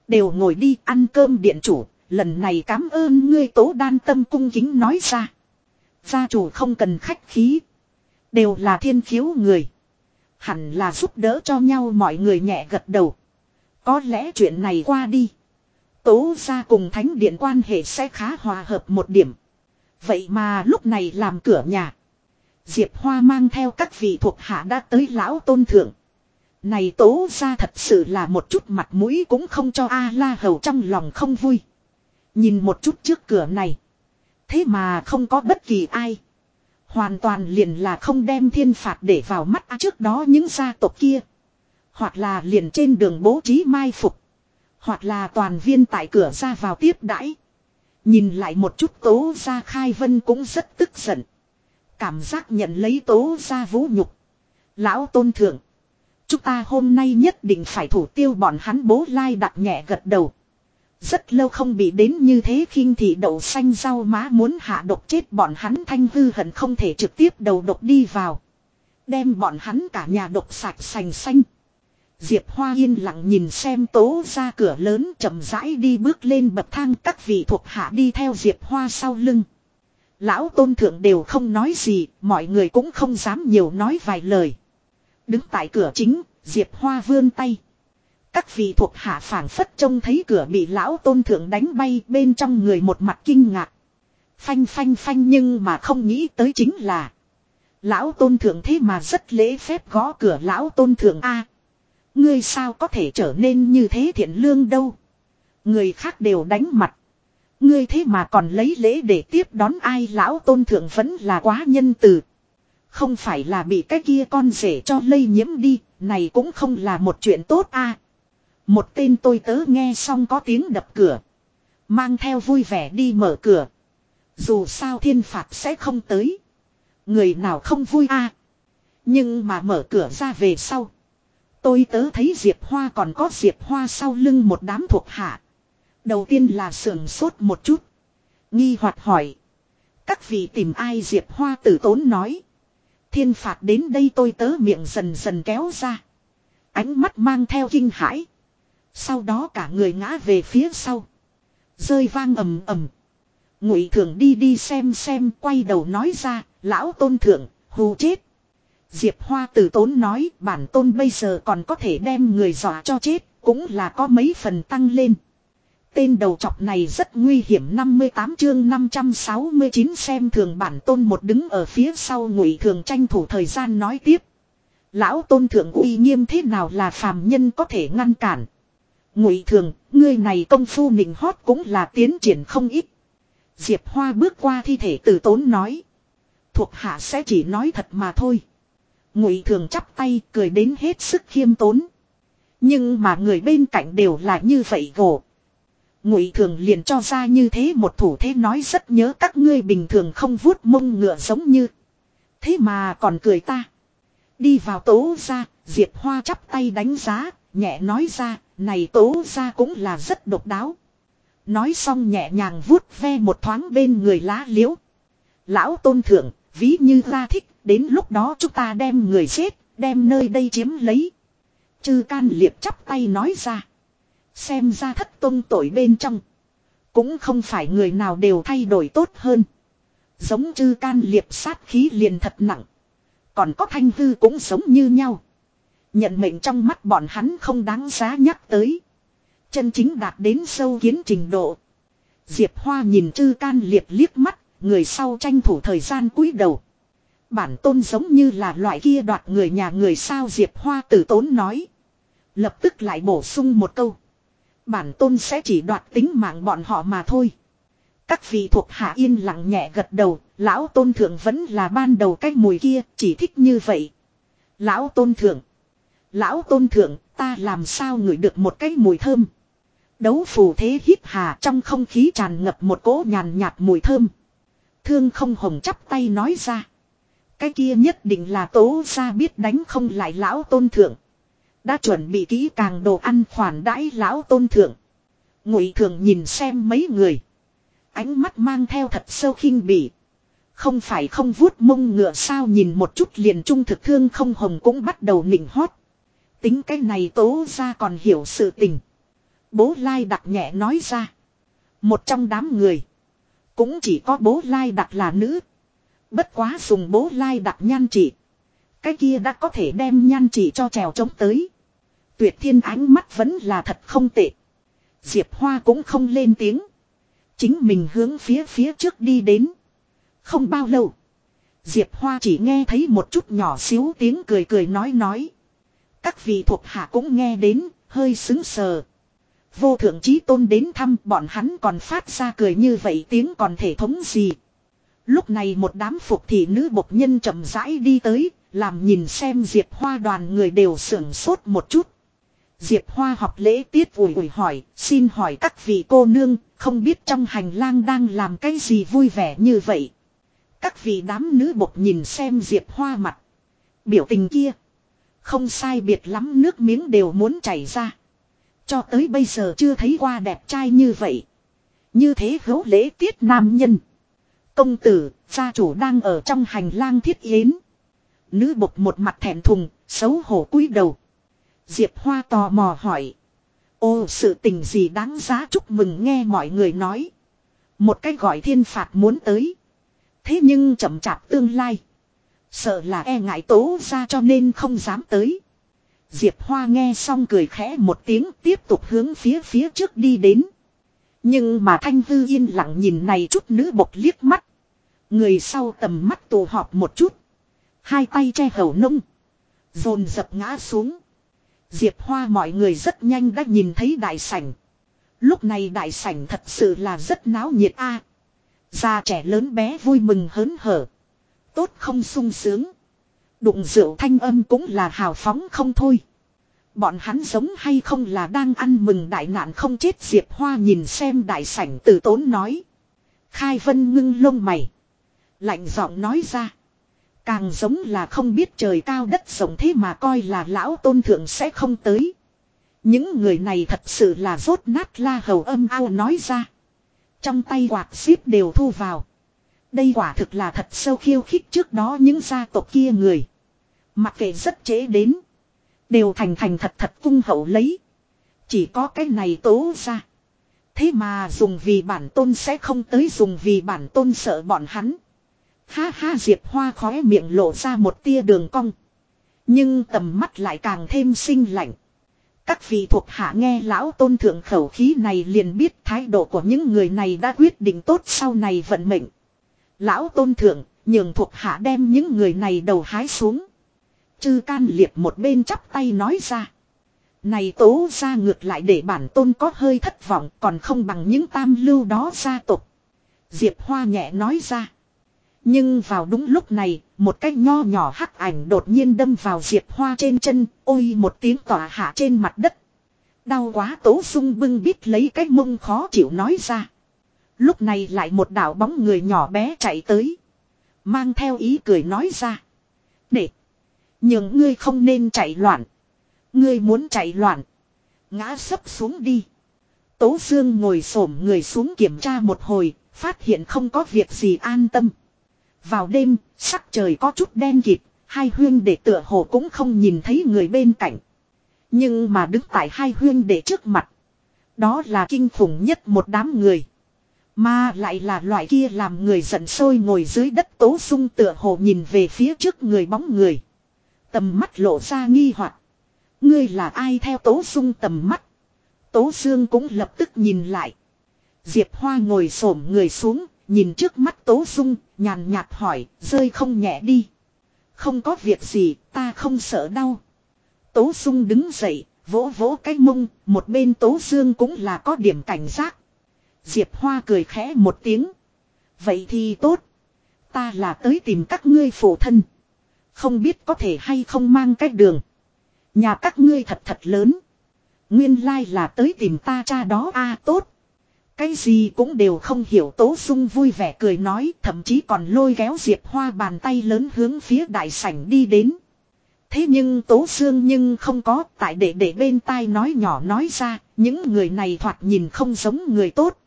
Đều ngồi đi ăn cơm điện chủ, lần này cảm ơn ngươi tố đan tâm cung kính nói ra. Gia chủ không cần khách khí. Đều là thiên khiếu người. Hẳn là giúp đỡ cho nhau mọi người nhẹ gật đầu. Có lẽ chuyện này qua đi. Tố ra cùng thánh điện quan hệ sẽ khá hòa hợp một điểm. Vậy mà lúc này làm cửa nhà. Diệp Hoa mang theo các vị thuộc hạ đã tới lão tôn thượng. Này tố ra thật sự là một chút mặt mũi cũng không cho A la hầu trong lòng không vui. Nhìn một chút trước cửa này. Thế mà không có bất kỳ ai. Hoàn toàn liền là không đem thiên phạt để vào mắt trước đó những gia tộc kia. Hoặc là liền trên đường bố trí mai phục. Hoặc là toàn viên tại cửa ra vào tiếp đãi. Nhìn lại một chút tố ra khai vân cũng rất tức giận. Cảm giác nhận lấy tố ra vũ nhục. Lão tôn thượng. Chúng ta hôm nay nhất định phải thủ tiêu bọn hắn bố lai đặt nhẹ gật đầu. Rất lâu không bị đến như thế khinh thị đậu xanh rau má muốn hạ độc chết bọn hắn thanh hư hận không thể trực tiếp đầu độc đi vào. Đem bọn hắn cả nhà độc sạch sành xanh. Diệp Hoa yên lặng nhìn xem tố ra cửa lớn chậm rãi đi bước lên bậc thang các vị thuộc hạ đi theo Diệp Hoa sau lưng. Lão tôn thượng đều không nói gì, mọi người cũng không dám nhiều nói vài lời. Đứng tại cửa chính, Diệp Hoa vươn tay. Các vị thuộc hạ phảng phất trông thấy cửa bị lão tôn thượng đánh bay bên trong người một mặt kinh ngạc. Phanh phanh phanh nhưng mà không nghĩ tới chính là. Lão tôn thượng thế mà rất lễ phép gõ cửa lão tôn thượng A. Ngươi sao có thể trở nên như thế thiện lương đâu. Người khác đều đánh mặt. Ngươi thế mà còn lấy lễ để tiếp đón ai lão tôn thượng vẫn là quá nhân từ. Không phải là bị cái kia con rể cho lây nhiễm đi, này cũng không là một chuyện tốt a. Một tên tôi tớ nghe xong có tiếng đập cửa. Mang theo vui vẻ đi mở cửa. Dù sao thiên phạt sẽ không tới. Người nào không vui a Nhưng mà mở cửa ra về sau. Tôi tớ thấy Diệp Hoa còn có Diệp Hoa sau lưng một đám thuộc hạ. Đầu tiên là sườn sốt một chút. Nghi hoặc hỏi. Các vị tìm ai Diệp Hoa tử tốn nói. Thiên phạt đến đây tôi tớ miệng dần dần kéo ra. Ánh mắt mang theo kinh hãi. Sau đó cả người ngã về phía sau. Rơi vang ầm ầm. Ngụy thường đi đi xem xem quay đầu nói ra. Lão tôn thượng, hù chết. Diệp Hoa tử tốn nói bản tôn bây giờ còn có thể đem người dọa cho chết, cũng là có mấy phần tăng lên. Tên đầu chọc này rất nguy hiểm 58 chương 569 xem thường bản tôn một đứng ở phía sau ngụy thường tranh thủ thời gian nói tiếp. Lão tôn thượng uy nghiêm thế nào là phàm nhân có thể ngăn cản. Ngụy thường, ngươi này công phu nịnh hót cũng là tiến triển không ít. Diệp Hoa bước qua thi thể từ tốn nói. Thuộc hạ sẽ chỉ nói thật mà thôi. Ngụy thường chắp tay cười đến hết sức khiêm tốn. Nhưng mà người bên cạnh đều là như vậy gồ. Ngụy thường liền cho ra như thế một thủ thế nói rất nhớ các ngươi bình thường không vuốt mông ngựa giống như. Thế mà còn cười ta. Đi vào tố ra, Diệp Hoa chắp tay đánh giá, nhẹ nói ra, này tố ra cũng là rất độc đáo. Nói xong nhẹ nhàng vuốt ve một thoáng bên người lá liễu. Lão tôn thượng, ví như ra thích, đến lúc đó chúng ta đem người giết, đem nơi đây chiếm lấy. Chư can liệp chắp tay nói ra. Xem ra thất tôn tội bên trong. Cũng không phải người nào đều thay đổi tốt hơn. Giống chư can liệp sát khí liền thật nặng. Còn có thanh hư cũng giống như nhau. Nhận mệnh trong mắt bọn hắn không đáng giá nhắc tới. Chân chính đạt đến sâu kiến trình độ. Diệp Hoa nhìn chư can liệp liếc mắt, người sau tranh thủ thời gian cúi đầu. Bản tôn giống như là loại kia đoạt người nhà người sao Diệp Hoa tử tốn nói. Lập tức lại bổ sung một câu. Bản tôn sẽ chỉ đoạt tính mạng bọn họ mà thôi. Các vị thuộc hạ yên lặng nhẹ gật đầu, lão tôn thượng vẫn là ban đầu cách mùi kia, chỉ thích như vậy. Lão tôn thượng. Lão tôn thượng, ta làm sao ngửi được một cái mùi thơm. Đấu phù thế hít hà trong không khí tràn ngập một cỗ nhàn nhạt mùi thơm. Thương không hồng chắp tay nói ra. Cái kia nhất định là tố ra biết đánh không lại lão tôn thượng. Đã chuẩn bị kỹ càng đồ ăn khoản đãi lão tôn thượng. Ngụy thường nhìn xem mấy người. Ánh mắt mang theo thật sâu khinh bỉ. Không phải không vuốt mông ngựa sao nhìn một chút liền trung thực thương không hồng cũng bắt đầu nịnh hót. Tính cái này tố ra còn hiểu sự tình. Bố Lai đặc nhẹ nói ra. Một trong đám người. Cũng chỉ có bố Lai đặc là nữ. Bất quá dùng bố Lai đặt nhan trị. Cái kia đã có thể đem nhan trị cho trèo chống tới. Tuyệt thiên ánh mắt vẫn là thật không tệ. Diệp Hoa cũng không lên tiếng. Chính mình hướng phía phía trước đi đến. Không bao lâu. Diệp Hoa chỉ nghe thấy một chút nhỏ xíu tiếng cười cười nói nói. Các vị thuộc hạ cũng nghe đến, hơi xứng sờ. Vô thượng trí tôn đến thăm bọn hắn còn phát ra cười như vậy tiếng còn thể thống gì. Lúc này một đám phục thị nữ bộc nhân chậm rãi đi tới, làm nhìn xem Diệp Hoa đoàn người đều sưởng sốt một chút. Diệp Hoa học lễ tiết ủi ủi hỏi, xin hỏi các vị cô nương, không biết trong hành lang đang làm cái gì vui vẻ như vậy. Các vị đám nữ bộc nhìn xem Diệp Hoa mặt. Biểu tình kia. Không sai biệt lắm nước miếng đều muốn chảy ra. Cho tới bây giờ chưa thấy qua đẹp trai như vậy. Như thế hữu lễ tiết nam nhân. Công tử, gia chủ đang ở trong hành lang thiết yến. Nữ bộc một mặt thẹn thùng, xấu hổ cúi đầu. Diệp Hoa tò mò hỏi. Ô sự tình gì đáng giá chúc mừng nghe mọi người nói. Một cái gọi thiên phạt muốn tới. Thế nhưng chậm chạp tương lai. Sợ là e ngại tố ra cho nên không dám tới. Diệp Hoa nghe xong cười khẽ một tiếng tiếp tục hướng phía phía trước đi đến. Nhưng mà Thanh Hư yên lặng nhìn này chút nữ bộc liếc mắt. Người sau tầm mắt tù họp một chút. Hai tay che hầu nông. Dồn dập ngã xuống. Diệp Hoa mọi người rất nhanh đã nhìn thấy đại sảnh. Lúc này đại sảnh thật sự là rất náo nhiệt a. Già trẻ lớn bé vui mừng hớn hở. Tốt không sung sướng. Đụng rượu thanh âm cũng là hào phóng không thôi. Bọn hắn giống hay không là đang ăn mừng đại nạn không chết Diệp Hoa nhìn xem đại sảnh từ tốn nói. Khai vân ngưng lông mày. Lạnh giọng nói ra. Càng giống là không biết trời cao đất rộng thế mà coi là lão tôn thượng sẽ không tới. Những người này thật sự là rốt nát la hầu âm ao nói ra. Trong tay quạt xíp đều thu vào. Đây quả thực là thật sâu khiêu khích trước đó những gia tộc kia người. Mặc kệ rất chế đến. Đều thành thành thật thật cung hậu lấy. Chỉ có cái này tố ra. Thế mà dùng vì bản tôn sẽ không tới, dùng vì bản tôn sợ bọn hắn. Ha ha Diệp Hoa khóe miệng lộ ra một tia đường cong. Nhưng tầm mắt lại càng thêm sinh lạnh. Các vị thuộc hạ nghe lão tôn thượng khẩu khí này liền biết thái độ của những người này đã quyết định tốt sau này vận mệnh. Lão tôn thượng, nhường thuộc hạ đem những người này đầu hái xuống. Chư can liệt một bên chắp tay nói ra. Này tố ra ngược lại để bản tôn có hơi thất vọng còn không bằng những tam lưu đó gia tộc. Diệp Hoa nhẹ nói ra. Nhưng vào đúng lúc này, một cái nho nhỏ hắc ảnh đột nhiên đâm vào Diệp Hoa trên chân, ôi một tiếng tỏa hạ trên mặt đất. Đau quá tố sung bưng bít lấy cái mông khó chịu nói ra. Lúc này lại một đảo bóng người nhỏ bé chạy tới. Mang theo ý cười nói ra. Để. Nhưng ngươi không nên chạy loạn. Ngươi muốn chạy loạn. Ngã sấp xuống đi. Tố Dương ngồi xổm người xuống kiểm tra một hồi. Phát hiện không có việc gì an tâm. Vào đêm, sắc trời có chút đen kịt. Hai huyên đệ tựa hồ cũng không nhìn thấy người bên cạnh. Nhưng mà đứng tại hai huyên đệ trước mặt. Đó là kinh khủng nhất một đám người. Mà lại là loại kia làm người giận sôi ngồi dưới đất tố sung tựa hồ nhìn về phía trước người bóng người. Tầm mắt lộ ra nghi hoặc Ngươi là ai theo tố sung tầm mắt. Tố xương cũng lập tức nhìn lại. Diệp Hoa ngồi xổm người xuống, nhìn trước mắt tố sung, nhàn nhạt hỏi, rơi không nhẹ đi. Không có việc gì, ta không sợ đau. Tố sung đứng dậy, vỗ vỗ cái mông, một bên tố dương cũng là có điểm cảnh giác. Diệp Hoa cười khẽ một tiếng. Vậy thì tốt. Ta là tới tìm các ngươi phụ thân. Không biết có thể hay không mang cách đường. Nhà các ngươi thật thật lớn. Nguyên lai là tới tìm ta cha đó a tốt. Cái gì cũng đều không hiểu, tố sung vui vẻ cười nói, thậm chí còn lôi kéo Diệp Hoa bàn tay lớn hướng phía đại sảnh đi đến. Thế nhưng tố Dương nhưng không có, tại để để bên tai nói nhỏ nói ra, những người này thoạt nhìn không giống người tốt.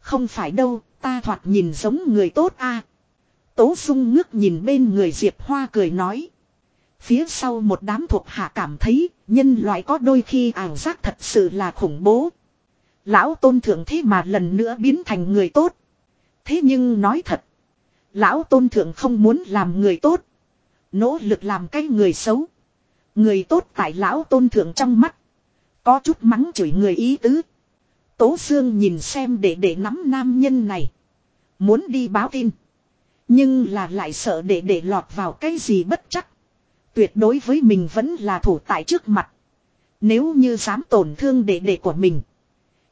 Không phải đâu, ta thoạt nhìn giống người tốt a Tố sung ngước nhìn bên người Diệp Hoa cười nói. Phía sau một đám thuộc hạ cảm thấy, nhân loại có đôi khi ảo giác thật sự là khủng bố. Lão tôn thượng thế mà lần nữa biến thành người tốt. Thế nhưng nói thật. Lão tôn thượng không muốn làm người tốt. Nỗ lực làm cái người xấu. Người tốt tại lão tôn thượng trong mắt. Có chút mắng chửi người ý tứ. Tố xương nhìn xem để để nắm nam nhân này. Muốn đi báo tin. Nhưng là lại sợ để để lọt vào cái gì bất chắc. Tuyệt đối với mình vẫn là thủ tại trước mặt. Nếu như dám tổn thương đệ đệ của mình.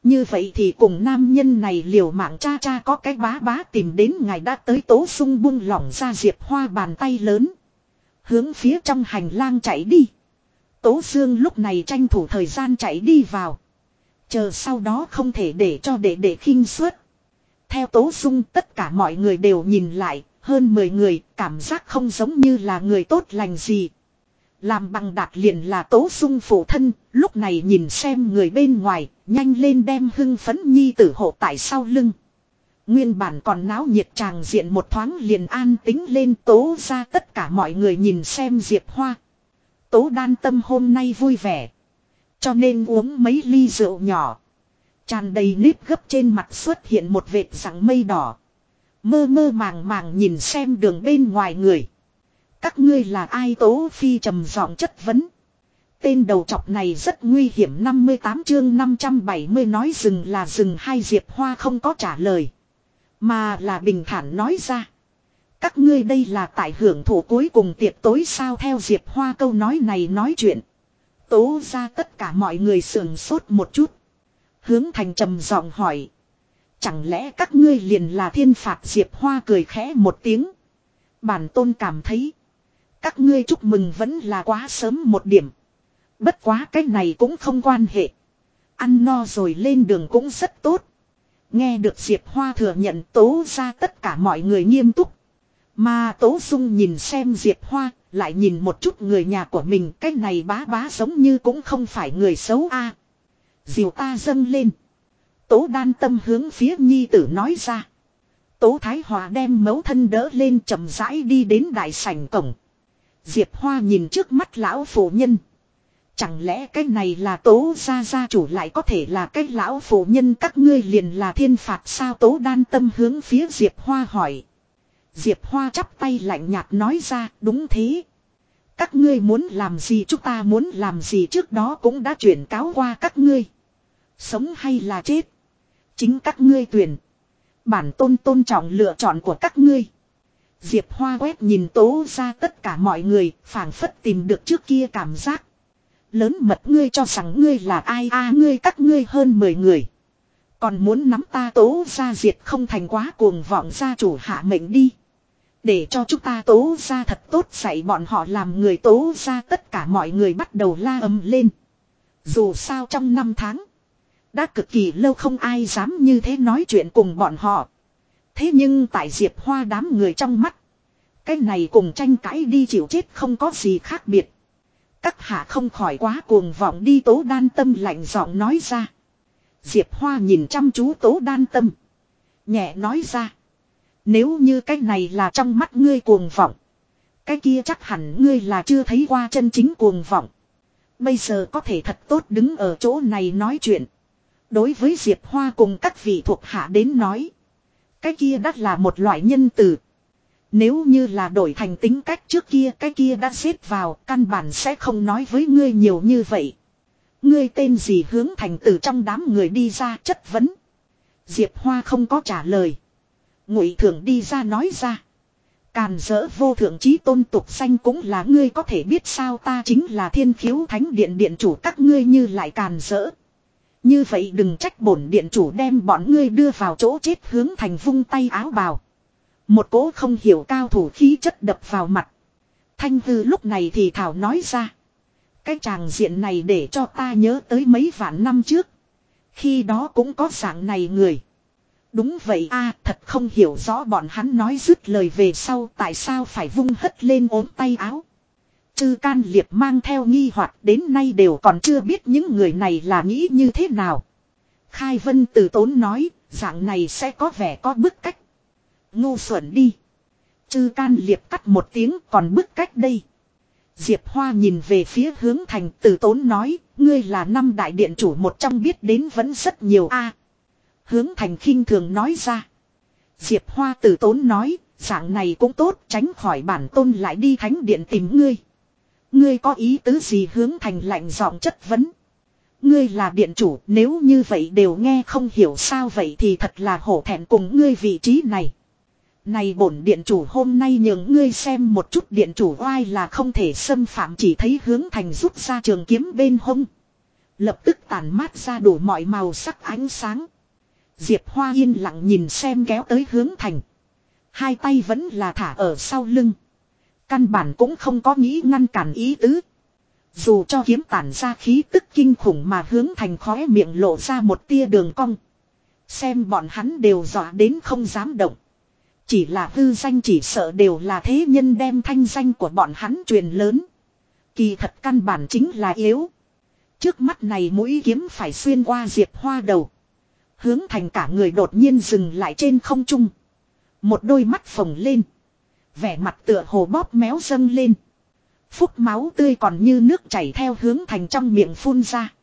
Như vậy thì cùng nam nhân này liều mạng cha cha có cái bá bá tìm đến ngài đã tới tố sung buông lỏng ra diệp hoa bàn tay lớn. Hướng phía trong hành lang chạy đi. Tố Dương lúc này tranh thủ thời gian chạy đi vào. Chờ sau đó không thể để cho đệ đệ khinh suất. Theo Tố Dung tất cả mọi người đều nhìn lại, hơn 10 người, cảm giác không giống như là người tốt lành gì. Làm bằng đạt liền là tố sung phụ thân, lúc này nhìn xem người bên ngoài, nhanh lên đem hưng phấn nhi tử hộ tại sau lưng. Nguyên bản còn náo nhiệt tràng diện một thoáng liền an tính lên tố ra tất cả mọi người nhìn xem Diệp Hoa. Tố đan tâm hôm nay vui vẻ. Cho nên uống mấy ly rượu nhỏ. Tràn đầy nếp gấp trên mặt xuất hiện một vệt rặng mây đỏ. Mơ mơ màng màng nhìn xem đường bên ngoài người. Các ngươi là ai tố phi trầm giọng chất vấn. Tên đầu trọc này rất nguy hiểm 58 chương 570 nói rừng là rừng hai diệp hoa không có trả lời. Mà là bình thản nói ra. Các ngươi đây là tại hưởng thụ cuối cùng tiệc tối sao theo diệp hoa câu nói này nói chuyện. Tố ra tất cả mọi người sườn sốt một chút. Hướng thành trầm giọng hỏi. Chẳng lẽ các ngươi liền là thiên phạt Diệp Hoa cười khẽ một tiếng. Bản tôn cảm thấy. Các ngươi chúc mừng vẫn là quá sớm một điểm. Bất quá cái này cũng không quan hệ. Ăn no rồi lên đường cũng rất tốt. Nghe được Diệp Hoa thừa nhận tố ra tất cả mọi người nghiêm túc. Mà tố dung nhìn xem Diệp Hoa, lại nhìn một chút người nhà của mình. Cái này bá bá giống như cũng không phải người xấu a à. Diều ta dâng lên. Tố đan tâm hướng phía nhi tử nói ra. Tố Thái Hòa đem mấu thân đỡ lên chậm rãi đi đến đại sảnh cổng. Diệp Hoa nhìn trước mắt lão phụ nhân. Chẳng lẽ cái này là tố gia gia chủ lại có thể là cái lão phụ nhân các ngươi liền là thiên phạt sao tố đan tâm hướng phía Diệp Hoa hỏi. Diệp Hoa chắp tay lạnh nhạt nói ra, đúng thế. Các ngươi muốn làm gì, chúng ta muốn làm gì trước đó cũng đã chuyển cáo qua các ngươi. Sống hay là chết. Chính các ngươi tuyển. Bản tôn tôn trọng lựa chọn của các ngươi. Diệp Hoa quét nhìn tố ra tất cả mọi người, phảng phất tìm được trước kia cảm giác. lớn mật ngươi cho rằng ngươi là ai a ngươi các ngươi hơn 10 người. Còn muốn nắm ta tố ra diệt không thành quá cuồng vọng gia chủ hạ mệnh đi. Để cho chúng ta tố ra thật tốt dạy bọn họ làm người tố ra tất cả mọi người bắt đầu la ầm lên. Dù sao trong năm tháng. Đã cực kỳ lâu không ai dám như thế nói chuyện cùng bọn họ. Thế nhưng tại Diệp Hoa đám người trong mắt. Cái này cùng tranh cãi đi chịu chết không có gì khác biệt. Các hạ không khỏi quá cuồng vọng đi tố đan tâm lạnh giọng nói ra. Diệp Hoa nhìn chăm chú tố đan tâm. Nhẹ nói ra. Nếu như cái này là trong mắt ngươi cuồng vọng. Cái kia chắc hẳn ngươi là chưa thấy qua chân chính cuồng vọng. Bây giờ có thể thật tốt đứng ở chỗ này nói chuyện. Đối với Diệp Hoa cùng các vị thuộc hạ đến nói. Cái kia đắt là một loại nhân từ. Nếu như là đổi thành tính cách trước kia, cái kia đã xếp vào, căn bản sẽ không nói với ngươi nhiều như vậy. Ngươi tên gì hướng thành từ trong đám người đi ra chất vấn. Diệp Hoa không có trả lời. Ngụy thượng đi ra nói ra. Càn dỡ vô thượng trí tôn tục xanh cũng là ngươi có thể biết sao ta chính là thiên khiếu thánh điện điện chủ các ngươi như lại càn dỡ. Như vậy đừng trách bổn điện chủ đem bọn ngươi đưa vào chỗ chết hướng thành vung tay áo bào. Một cố không hiểu cao thủ khí chất đập vào mặt. Thanh tư lúc này thì thảo nói ra. Cái tràng diện này để cho ta nhớ tới mấy vạn năm trước. Khi đó cũng có dạng này người. Đúng vậy a, thật không hiểu rõ bọn hắn nói dứt lời về sau tại sao phải vung hất lên ốm tay áo. Chư can liệt mang theo nghi hoặc đến nay đều còn chưa biết những người này là nghĩ như thế nào. Khai Vân từ tốn nói, dạng này sẽ có vẻ có bức cách. Ngu xuẩn đi. Chư can liệt cắt một tiếng còn bức cách đây. Diệp Hoa nhìn về phía hướng thành từ tốn nói, ngươi là năm đại điện chủ một trong biết đến vẫn rất nhiều a. hướng thành khinh thường nói ra. Diệp Hoa từ tốn nói, dạng này cũng tốt tránh khỏi bản tôn lại đi thánh điện tìm ngươi. Ngươi có ý tứ gì hướng thành lạnh giọng chất vấn. Ngươi là điện chủ, nếu như vậy đều nghe không hiểu sao vậy thì thật là hổ thẹn cùng ngươi vị trí này. Này bổn điện chủ hôm nay nhường ngươi xem một chút điện chủ oai là không thể xâm phạm chỉ thấy hướng thành rút ra trường kiếm bên hông. Lập tức tàn mát ra đủ mọi màu sắc ánh sáng. Diệp Hoa yên lặng nhìn xem kéo tới hướng thành. Hai tay vẫn là thả ở sau lưng. Căn bản cũng không có nghĩ ngăn cản ý tứ. Dù cho kiếm tản ra khí tức kinh khủng mà hướng thành khóe miệng lộ ra một tia đường cong. Xem bọn hắn đều dọa đến không dám động. Chỉ là hư danh chỉ sợ đều là thế nhân đem thanh danh của bọn hắn truyền lớn. Kỳ thật căn bản chính là yếu. Trước mắt này mũi kiếm phải xuyên qua diệp hoa đầu. Hướng thành cả người đột nhiên dừng lại trên không trung. Một đôi mắt phồng lên. Vẻ mặt tựa hồ bóp méo dâng lên. Phúc máu tươi còn như nước chảy theo hướng thành trong miệng phun ra.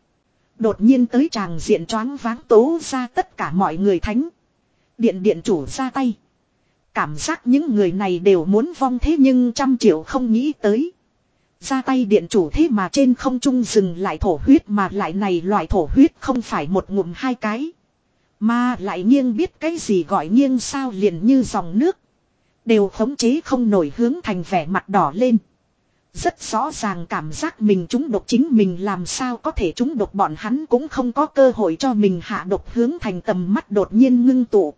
Đột nhiên tới chàng diện choáng váng tố ra tất cả mọi người thánh. Điện điện chủ ra tay. Cảm giác những người này đều muốn vong thế nhưng trăm triệu không nghĩ tới. Ra tay điện chủ thế mà trên không trung dừng lại thổ huyết mà lại này loại thổ huyết không phải một ngụm hai cái. Mà lại nghiêng biết cái gì gọi nghiêng sao liền như dòng nước. Đều khống chế không nổi hướng thành vẻ mặt đỏ lên. Rất rõ ràng cảm giác mình trúng độc chính mình làm sao có thể trúng độc bọn hắn cũng không có cơ hội cho mình hạ độc hướng thành tầm mắt đột nhiên ngưng tụ.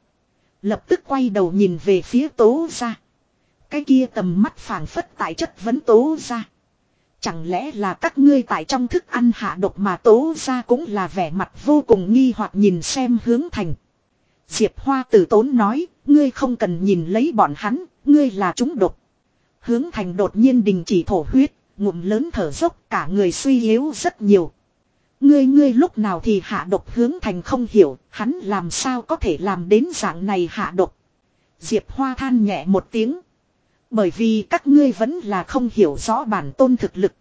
Lập tức quay đầu nhìn về phía tố ra. Cái kia tầm mắt phảng phất tại chất vấn tố ra. Chẳng lẽ là các ngươi tại trong thức ăn hạ độc mà tố ra cũng là vẻ mặt vô cùng nghi hoặc nhìn xem hướng thành. Diệp Hoa tử tốn nói, ngươi không cần nhìn lấy bọn hắn, ngươi là chúng độc. Hướng thành đột nhiên đình chỉ thổ huyết, ngụm lớn thở dốc cả người suy yếu rất nhiều. Ngươi ngươi lúc nào thì hạ độc hướng thành không hiểu, hắn làm sao có thể làm đến dạng này hạ độc. Diệp Hoa than nhẹ một tiếng. Bởi vì các ngươi vẫn là không hiểu rõ bản tôn thực lực.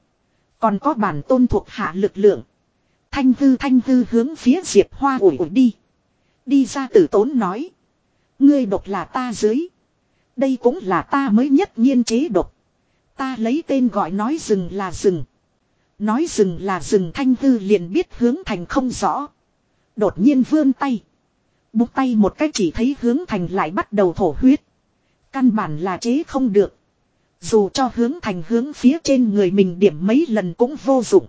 Còn có bản tôn thuộc hạ lực lượng. Thanh hư thanh hư hướng phía Diệp Hoa ủi ủi đi. Đi ra tử tốn nói. Ngươi độc là ta dưới. Đây cũng là ta mới nhất nhiên chế độc. Ta lấy tên gọi nói rừng là rừng. Nói rừng là rừng thanh hư liền biết hướng thành không rõ. Đột nhiên vươn tay. Búng tay một cách chỉ thấy hướng thành lại bắt đầu thổ huyết. Căn bản là chế không được. Dù cho hướng thành hướng phía trên người mình điểm mấy lần cũng vô dụng.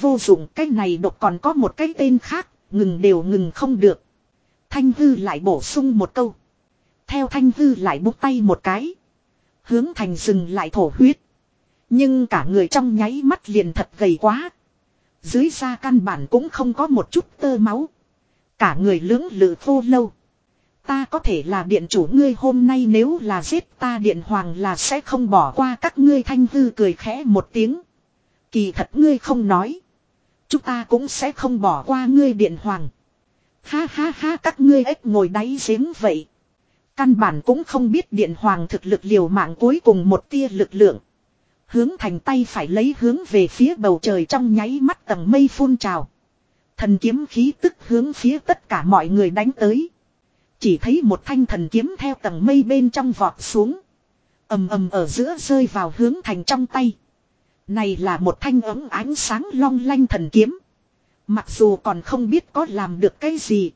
Vô dụng cái này độc còn có một cái tên khác, ngừng đều ngừng không được. Thanh hư lại bổ sung một câu. Theo thanh hư lại bút tay một cái. Hướng thành dừng lại thổ huyết. Nhưng cả người trong nháy mắt liền thật gầy quá. Dưới da căn bản cũng không có một chút tơ máu. Cả người lưỡng lự khô lâu. Ta có thể là điện chủ ngươi hôm nay nếu là giết ta điện hoàng là sẽ không bỏ qua các ngươi thanh hư cười khẽ một tiếng. Kỳ thật ngươi không nói. Chúng ta cũng sẽ không bỏ qua ngươi điện hoàng. Ha ha ha, các ngươi ếch ngồi đáy giếng vậy. Căn bản cũng không biết điện hoàng thực lực liều mạng cuối cùng một tia lực lượng. Hướng thành tay phải lấy hướng về phía bầu trời trong nháy mắt tầng mây phun trào. Thần kiếm khí tức hướng phía tất cả mọi người đánh tới. Chỉ thấy một thanh thần kiếm theo tầng mây bên trong vọt xuống. ầm ầm ở giữa rơi vào hướng thành trong tay. Này là một thanh ấm ánh sáng long lanh thần kiếm. Mặc dù còn không biết có làm được cái gì.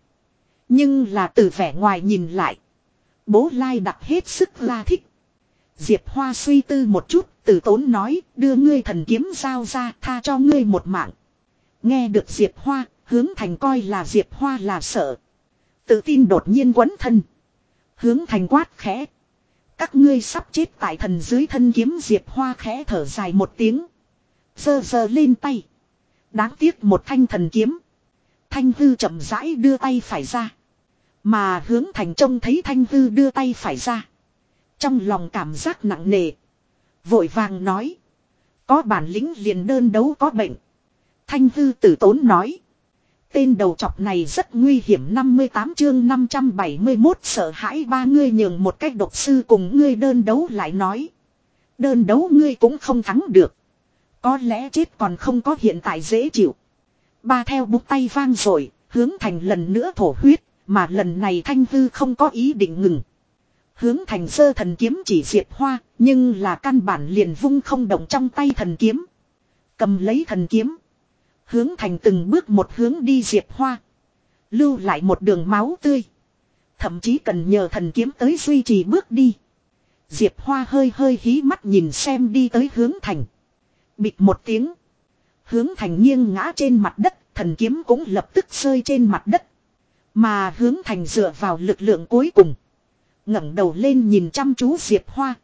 Nhưng là từ vẻ ngoài nhìn lại. Bố Lai đặt hết sức la thích. Diệp Hoa suy tư một chút, tử tốn nói, đưa ngươi thần kiếm giao ra, tha cho ngươi một mạng. Nghe được Diệp Hoa, hướng thành coi là Diệp Hoa là sợ. Tự tin đột nhiên quấn thân. Hướng thành quát khẽ. Các ngươi sắp chết tại thần dưới thân kiếm Diệp Hoa khẽ thở dài một tiếng. Dơ dơ lên tay. Đáng tiếc một thanh thần kiếm. Thanh hư chậm rãi đưa tay phải ra. Mà hướng thành trông thấy thanh hư đưa tay phải ra. Trong lòng cảm giác nặng nề. Vội vàng nói. Có bản lĩnh liền đơn đấu có bệnh. Thanh hư tử tốn nói. Tên đầu chọc này rất nguy hiểm 58 chương 571 sợ hãi ba ngươi nhường một cách độc sư cùng ngươi đơn đấu lại nói. Đơn đấu ngươi cũng không thắng được. Có lẽ chết còn không có hiện tại dễ chịu. Ba theo bút tay vang rồi, hướng thành lần nữa thổ huyết, mà lần này thanh hư không có ý định ngừng. Hướng thành sơ thần kiếm chỉ diệt hoa, nhưng là căn bản liền vung không động trong tay thần kiếm. Cầm lấy thần kiếm. Hướng thành từng bước một hướng đi diệt hoa. Lưu lại một đường máu tươi. Thậm chí cần nhờ thần kiếm tới duy trì bước đi. Diệp Hoa hơi hơi hí mắt nhìn xem đi tới hướng thành. Bịt một tiếng. Hướng thành nghiêng ngã trên mặt đất, thần kiếm cũng lập tức rơi trên mặt đất. Mà hướng thành dựa vào lực lượng cuối cùng. ngẩng đầu lên nhìn chăm chú Diệp Hoa.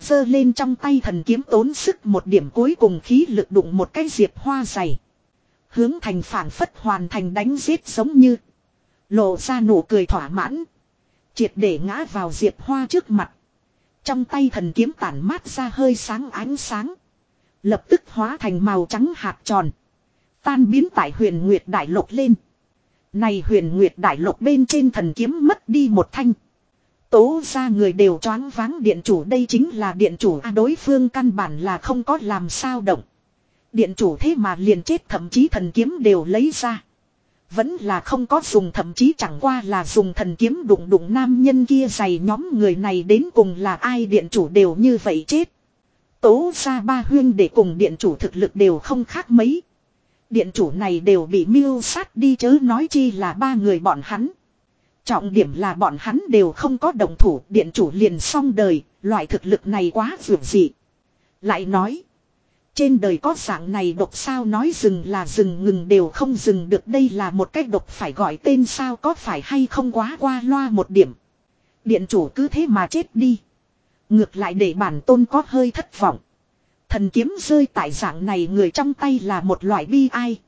Giơ lên trong tay thần kiếm tốn sức một điểm cuối cùng khí lực đụng một cái Diệp Hoa dày. Hướng thành phản phất hoàn thành đánh giết giống như. Lộ ra nụ cười thỏa mãn. Triệt để ngã vào Diệp Hoa trước mặt. Trong tay thần kiếm tản mát ra hơi sáng ánh sáng. Lập tức hóa thành màu trắng hạt tròn. Tan biến tại huyền Nguyệt Đại Lục lên. Này huyền Nguyệt Đại Lục bên trên thần kiếm mất đi một thanh. Tố ra người đều choáng váng điện chủ đây chính là điện chủ à, đối phương căn bản là không có làm sao động. Điện chủ thế mà liền chết thậm chí thần kiếm đều lấy ra. Vẫn là không có dùng thậm chí chẳng qua là dùng thần kiếm đụng đụng nam nhân kia dày nhóm người này đến cùng là ai điện chủ đều như vậy chết. Tố ra ba huyên để cùng điện chủ thực lực đều không khác mấy. Điện chủ này đều bị mưu sát đi chớ nói chi là ba người bọn hắn. Trọng điểm là bọn hắn đều không có đồng thủ điện chủ liền xong đời, loại thực lực này quá vượt dị. Lại nói, trên đời có dạng này độc sao nói dừng là dừng ngừng đều không dừng được đây là một cách độc phải gọi tên sao có phải hay không quá qua loa một điểm. Điện chủ cứ thế mà chết đi. Ngược lại để bản tôn có hơi thất vọng. Thần kiếm rơi tại dạng này người trong tay là một loại bi ai.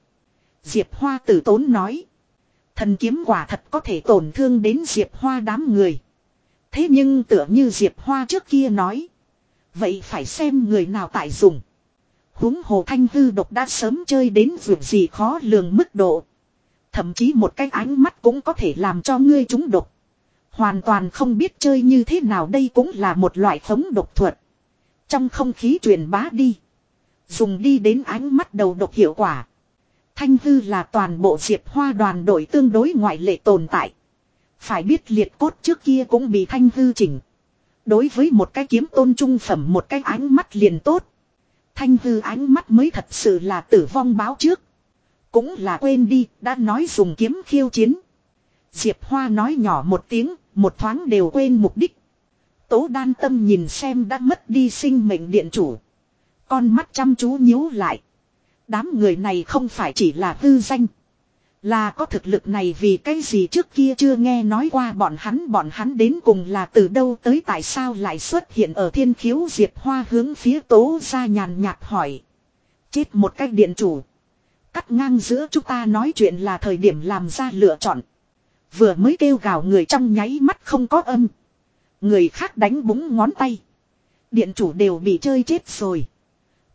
Diệp Hoa tử tốn nói. Thần kiếm quả thật có thể tổn thương đến Diệp Hoa đám người. Thế nhưng tựa như Diệp Hoa trước kia nói. Vậy phải xem người nào tại dùng huống hồ thanh hư độc đã sớm chơi đến vượt gì khó lường mức độ. Thậm chí một cái ánh mắt cũng có thể làm cho ngươi trúng độc. Hoàn toàn không biết chơi như thế nào đây cũng là một loại khống độc thuật. Trong không khí truyền bá đi. Dùng đi đến ánh mắt đầu độc hiệu quả. Thanh hư là toàn bộ diệp hoa đoàn đội tương đối ngoại lệ tồn tại. Phải biết liệt cốt trước kia cũng bị thanh hư chỉnh. Đối với một cái kiếm tôn trung phẩm một cái ánh mắt liền tốt. Thanh hư ánh mắt mới thật sự là tử vong báo trước. Cũng là quên đi, đã nói dùng kiếm khiêu chiến. Diệp Hoa nói nhỏ một tiếng, một thoáng đều quên mục đích. Tố đan tâm nhìn xem đã mất đi sinh mệnh điện chủ. Con mắt chăm chú nhíu lại. Đám người này không phải chỉ là hư danh. Là có thực lực này vì cái gì trước kia chưa nghe nói qua bọn hắn bọn hắn đến cùng là từ đâu tới, tại sao lại xuất hiện ở thiên khiếu diệt hoa hướng phía tố ra nhàn nhạt hỏi. Chết một cách điện chủ. Cắt ngang giữa chúng ta nói chuyện là thời điểm làm ra lựa chọn. Vừa mới kêu gào người trong nháy mắt không có âm. Người khác đánh búng ngón tay. Điện chủ đều bị chơi chết rồi.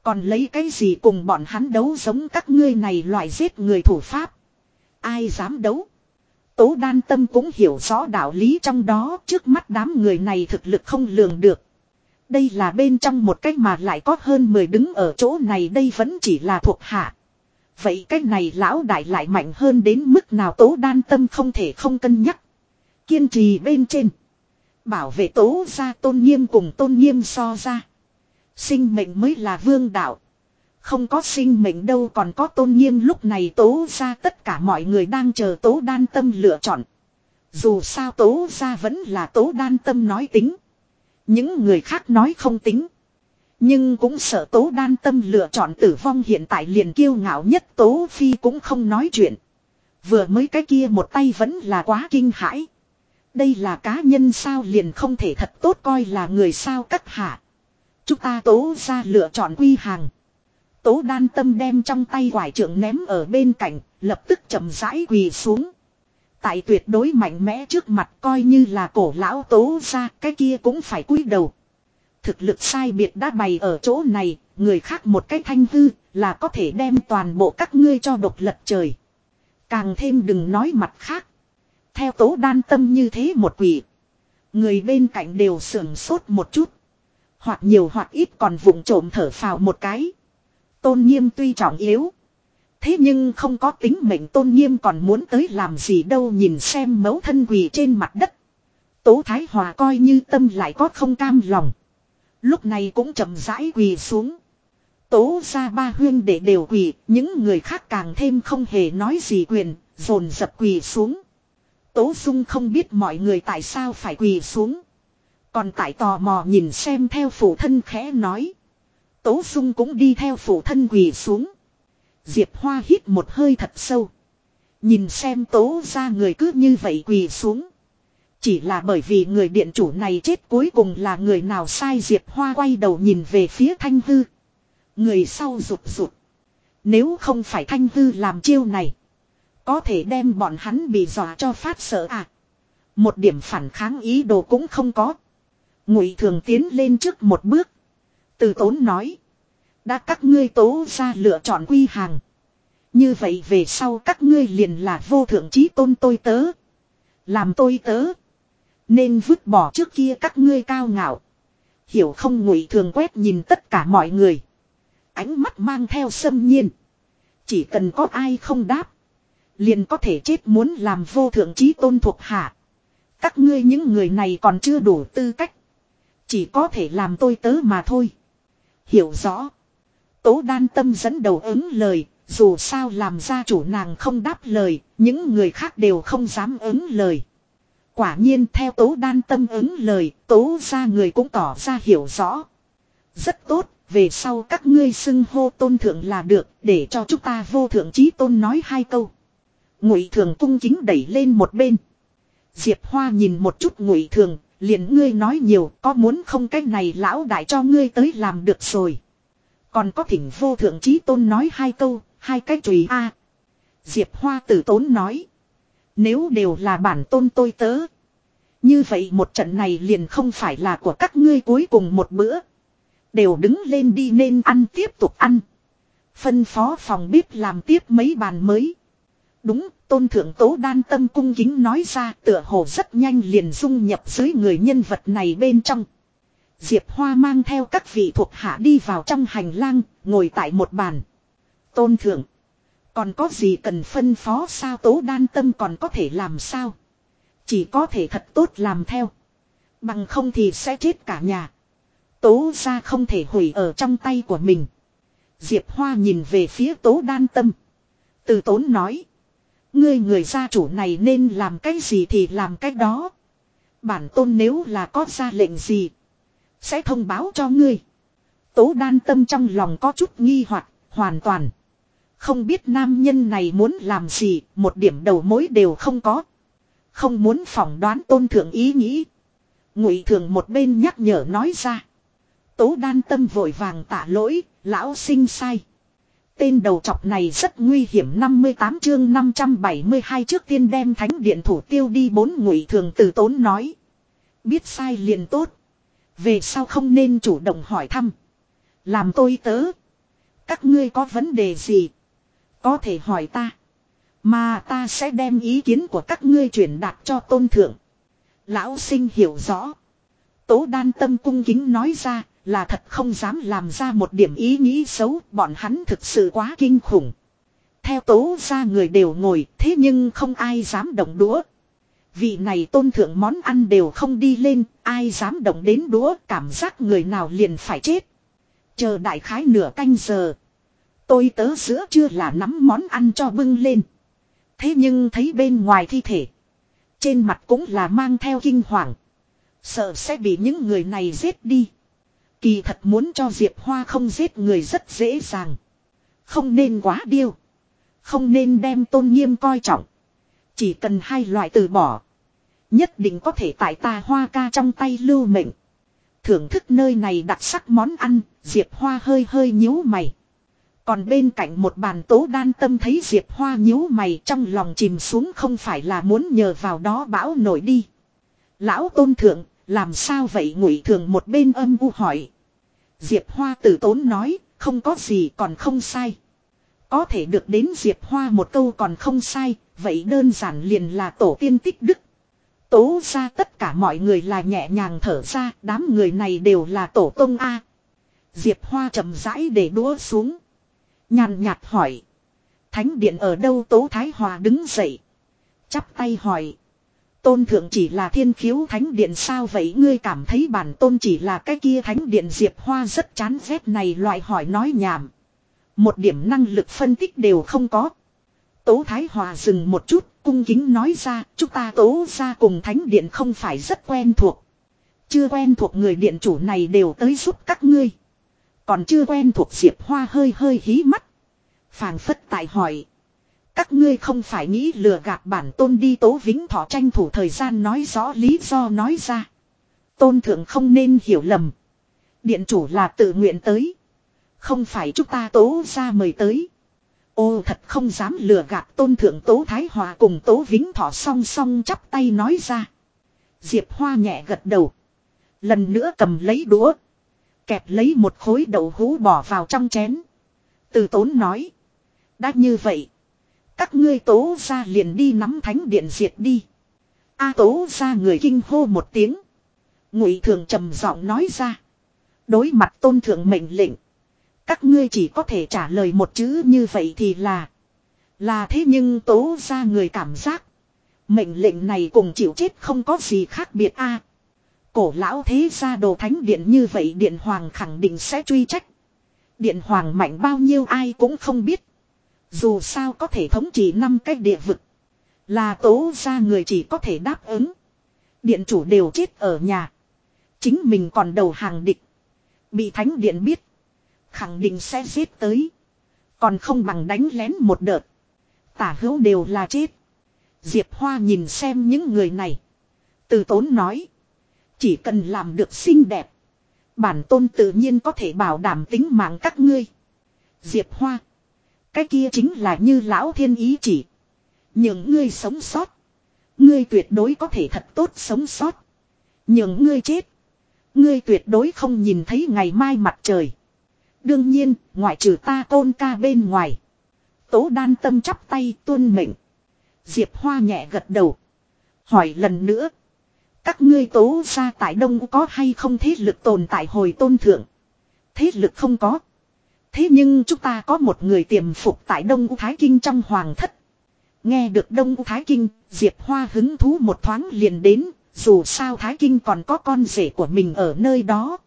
Còn lấy cái gì cùng bọn hắn đấu giống các ngươi này loại giết người thủ pháp. Ai dám đấu. Tố đan tâm cũng hiểu rõ đạo lý trong đó, trước mắt đám người này thực lực không lường được. Đây là bên trong một cách mà lại có hơn 10 đứng ở chỗ này, đây vẫn chỉ là thuộc hạ. Vậy cái này lão đại lại mạnh hơn đến mức nào tố đan tâm không thể không cân nhắc. Kiên trì bên trên. Bảo vệ tố ra tôn nghiêm cùng tôn nghiêm so ra. Sinh mệnh mới là vương đạo. Không có sinh mệnh đâu còn có tôn nghiêm lúc này tố ra tất cả mọi người đang chờ tố đan tâm lựa chọn. Dù sao tố ra vẫn là tố đan tâm nói tính. Những người khác nói không tính. Nhưng cũng sợ tố đan tâm lựa chọn tử vong hiện tại liền kiêu ngạo nhất tố phi cũng không nói chuyện. Vừa mới cái kia một tay vẫn là quá kinh hãi. Đây là cá nhân sao liền không thể thật tốt coi là người sao cắt hạ. Chúng ta tố ra lựa chọn quy hàng. Tố đan tâm đem trong tay quải trưởng ném ở bên cạnh, lập tức chậm rãi quỳ xuống. Tại tuyệt đối mạnh mẽ trước mặt coi như là cổ lão tố ra, cái kia cũng phải cúi đầu. Thực lực sai biệt đã bày ở chỗ này, người khác một cái thanh hư là có thể đem toàn bộ các ngươi cho độc lật trời. Càng thêm đừng nói mặt khác. Theo tố đan tâm như thế một quỷ. Người bên cạnh đều sưởng sốt một chút. Hoặc nhiều hoặc ít còn vụng trộm thở phào một cái. Tôn nghiêm tuy trọng yếu. Thế nhưng không có tính mệnh tôn nghiêm còn muốn tới làm gì đâu nhìn xem mẫu thân quỳ trên mặt đất. Tố Thái Hòa coi như tâm lại có không cam lòng. Lúc này cũng chậm rãi quỳ xuống. Tố ra ba huyên để đều quỳ, những người khác càng thêm không hề nói gì quyền, dồn dập quỳ xuống. Tố Dung không biết mọi người tại sao phải quỳ xuống. Còn tại tò mò nhìn xem theo phụ thân khẽ nói. Tố Dung cũng đi theo phụ thân quỳ xuống. Diệp Hoa hít một hơi thật sâu. Nhìn xem tố ra người cứ như vậy quỳ xuống. Chỉ là bởi vì người điện chủ này chết cuối cùng là người nào sai Diệp Hoa quay đầu nhìn về phía Thanh Hư. Người sau rụt rụt. Nếu không phải Thanh Hư làm chiêu này. Có thể đem bọn hắn bị dọa cho phát sợ à. Một điểm phản kháng ý đồ cũng không có. Ngụy thường tiến lên trước một bước. Từ tốn nói. Đã các ngươi tố ra lựa chọn quy hàng. Như vậy về sau các ngươi liền là vô thượng trí tôn tôi tớ. Làm tôi tớ. Nên vứt bỏ trước kia các ngươi cao ngạo. Hiểu không ngụy thường quét nhìn tất cả mọi người. Ánh mắt mang theo sâm nhiên. Chỉ cần có ai không đáp. Liền có thể chết muốn làm vô thượng trí tôn thuộc hạ. Các ngươi những người này còn chưa đủ tư cách. Chỉ có thể làm tôi tớ mà thôi. Hiểu rõ. Tố đan tâm dẫn đầu ứng lời. Dù sao làm gia chủ nàng không đáp lời. Những người khác đều không dám ứng lời. Quả nhiên theo tố đan tâm ứng lời. Tố ra người cũng tỏ ra hiểu rõ. Rất tốt. Về sau các ngươi xưng hô tôn thượng là được. Để cho chúng ta vô thượng trí tôn nói hai câu. Ngụy thường cung chính đẩy lên một bên. Diệp Hoa nhìn một chút ngụy thường, liền ngươi nói nhiều, có muốn không cái này lão đại cho ngươi tới làm được rồi. Còn có thỉnh vô thượng trí tôn nói hai câu, hai cái tùy a. Diệp Hoa tử tốn nói. Nếu đều là bản tôn tôi tớ. Như vậy một trận này liền không phải là của các ngươi cuối cùng một bữa. Đều đứng lên đi nên ăn tiếp tục ăn. Phân phó phòng bếp làm tiếp mấy bàn mới. Đúng, tôn thượng tố đan tâm cung kính nói ra tựa hồ rất nhanh liền dung nhập dưới người nhân vật này bên trong. Diệp Hoa mang theo các vị thuộc hạ đi vào trong hành lang, ngồi tại một bàn. Tôn thượng. Còn có gì cần phân phó sao tố đan tâm còn có thể làm sao? Chỉ có thể thật tốt làm theo. Bằng không thì sẽ chết cả nhà. Tố ra không thể hủy ở trong tay của mình. Diệp Hoa nhìn về phía tố đan tâm. Từ tốn nói. Ngươi người gia chủ này nên làm cái gì thì làm cái đó. Bản tôn nếu là có ra lệnh gì. Sẽ thông báo cho ngươi. Tố đan tâm trong lòng có chút nghi hoặc, hoàn toàn. Không biết nam nhân này muốn làm gì, một điểm đầu mối đều không có. Không muốn phỏng đoán tôn thượng ý nghĩ. Ngụy thường một bên nhắc nhở nói ra. Tố đan tâm vội vàng tạ lỗi, lão sinh sai. Tên đầu trọc này rất nguy hiểm 58 chương 572 trước tiên đem thánh điện thủ tiêu đi bốn ngụy thường từ tốn nói. Biết sai liền tốt. Về sau không nên chủ động hỏi thăm. Làm tôi tớ. Các ngươi có vấn đề gì? Có thể hỏi ta. Mà ta sẽ đem ý kiến của các ngươi truyền đạt cho tôn thượng. Lão sinh hiểu rõ. Tố đan tâm cung kính nói ra là thật không dám làm ra một điểm ý nghĩ xấu. Bọn hắn thực sự quá kinh khủng. Theo tố ra người đều ngồi thế nhưng không ai dám động đũa. Vị này tôn thượng món ăn đều không đi lên, ai dám động đến đũa cảm giác người nào liền phải chết. Chờ đại khái nửa canh giờ. Tôi tớ giữa chưa là nắm món ăn cho bưng lên. Thế nhưng thấy bên ngoài thi thể. Trên mặt cũng là mang theo kinh hoàng. Sợ sẽ bị những người này giết đi. Kỳ thật muốn cho Diệp Hoa không giết người rất dễ dàng. Không nên quá điêu. Không nên đem tôn nghiêm coi trọng. Chỉ cần hai loại từ bỏ. Nhất định có thể tại ta hoa ca trong tay lưu mệnh. Thưởng thức nơi này đặc sắc món ăn, Diệp Hoa hơi hơi nhíu mày. Còn bên cạnh một bàn tố đan tâm thấy Diệp Hoa nhíu mày trong lòng chìm xuống không phải là muốn nhờ vào đó bão nổi đi. Lão tôn thượng, làm sao vậy ngụy thường một bên âm u hỏi. Diệp Hoa tử tốn nói, không có gì còn không sai. Có thể được đến Diệp Hoa một câu còn không sai, vậy đơn giản liền là tổ tiên tích đức. Tố ra tất cả mọi người là nhẹ nhàng thở ra, đám người này đều là tổ tông A. Diệp Hoa chậm rãi để đũa xuống. Nhàn nhạt hỏi. Thánh điện ở đâu Tố Thái Hòa đứng dậy. Chắp tay hỏi. Tôn thượng chỉ là thiên khiếu thánh điện sao vậy ngươi cảm thấy bản tôn chỉ là cái kia thánh điện Diệp Hoa rất chán ghét này loại hỏi nói nhảm. Một điểm năng lực phân tích đều không có. Tố Thái Hòa dừng một chút, cung kính nói ra, chúng ta tố ra cùng thánh điện không phải rất quen thuộc. Chưa quen thuộc người điện chủ này đều tới giúp các ngươi. Còn chưa quen thuộc Diệp Hoa hơi hơi hí mắt. phàng phất tại hỏi. Các ngươi không phải nghĩ lừa gạt bản tôn đi tố vĩnh thọ tranh thủ thời gian nói rõ lý do nói ra. Tôn thượng không nên hiểu lầm. Điện chủ là tự nguyện tới. Không phải chúng ta tố ra mời tới. Ô, thật không dám lừa gạt tôn thượng tố Thái Hòa cùng tố Vĩnh Thọ song song chắp tay nói ra. Diệp Hoa nhẹ gật đầu. Lần nữa cầm lấy đũa. Kẹp lấy một khối đậu hũ bỏ vào trong chén. Từ tốn nói. Đã như vậy. Các ngươi tố ra liền đi nắm thánh điện diệt đi. A tố ra người kinh hô một tiếng. Ngụy thường trầm giọng nói ra. Đối mặt tôn thượng mệnh lệnh. Các ngươi chỉ có thể trả lời một chữ như vậy thì là. Là thế nhưng tố ra người cảm giác. Mệnh lệnh này cùng chịu chết không có gì khác biệt a cổ lão thế gia đồ thánh điện như vậy điện hoàng khẳng định sẽ truy trách. Điện hoàng mạnh bao nhiêu ai cũng không biết. Dù sao có thể thống trị năm cái địa vực. Là tố ra người chỉ có thể đáp ứng. Điện chủ đều chết ở nhà. Chính mình còn đầu hàng địch. Bị thánh điện biết. Khẳng định sẽ giết tới. Còn không bằng đánh lén một đợt. Tả hữu đều là chết. Diệp Hoa nhìn xem những người này. Từ tốn nói. Chỉ cần làm được xinh đẹp. Bản tôn tự nhiên có thể bảo đảm tính mạng các ngươi. Diệp Hoa. Cái kia chính là như lão thiên ý chỉ. Những ngươi sống sót. Ngươi tuyệt đối có thể thật tốt sống sót. Những ngươi chết. Ngươi tuyệt đối không nhìn thấy ngày mai mặt trời. Đương nhiên, ngoại trừ ta tôn ca bên ngoài. Tố đan tâm chắp tay tuân mệnh. Diệp Hoa nhẹ gật đầu. Hỏi lần nữa. Các ngươi tố ra tại đông có hay không thế lực tồn tại hồi tôn thượng. Thế lực không có. Thế nhưng chúng ta có một người tiềm phục tại Đông Thái Kinh trong hoàng thất. Nghe được Đông Thái Kinh, Diệp Hoa hứng thú một thoáng liền đến, dù sao Thái Kinh còn có con rể của mình ở nơi đó.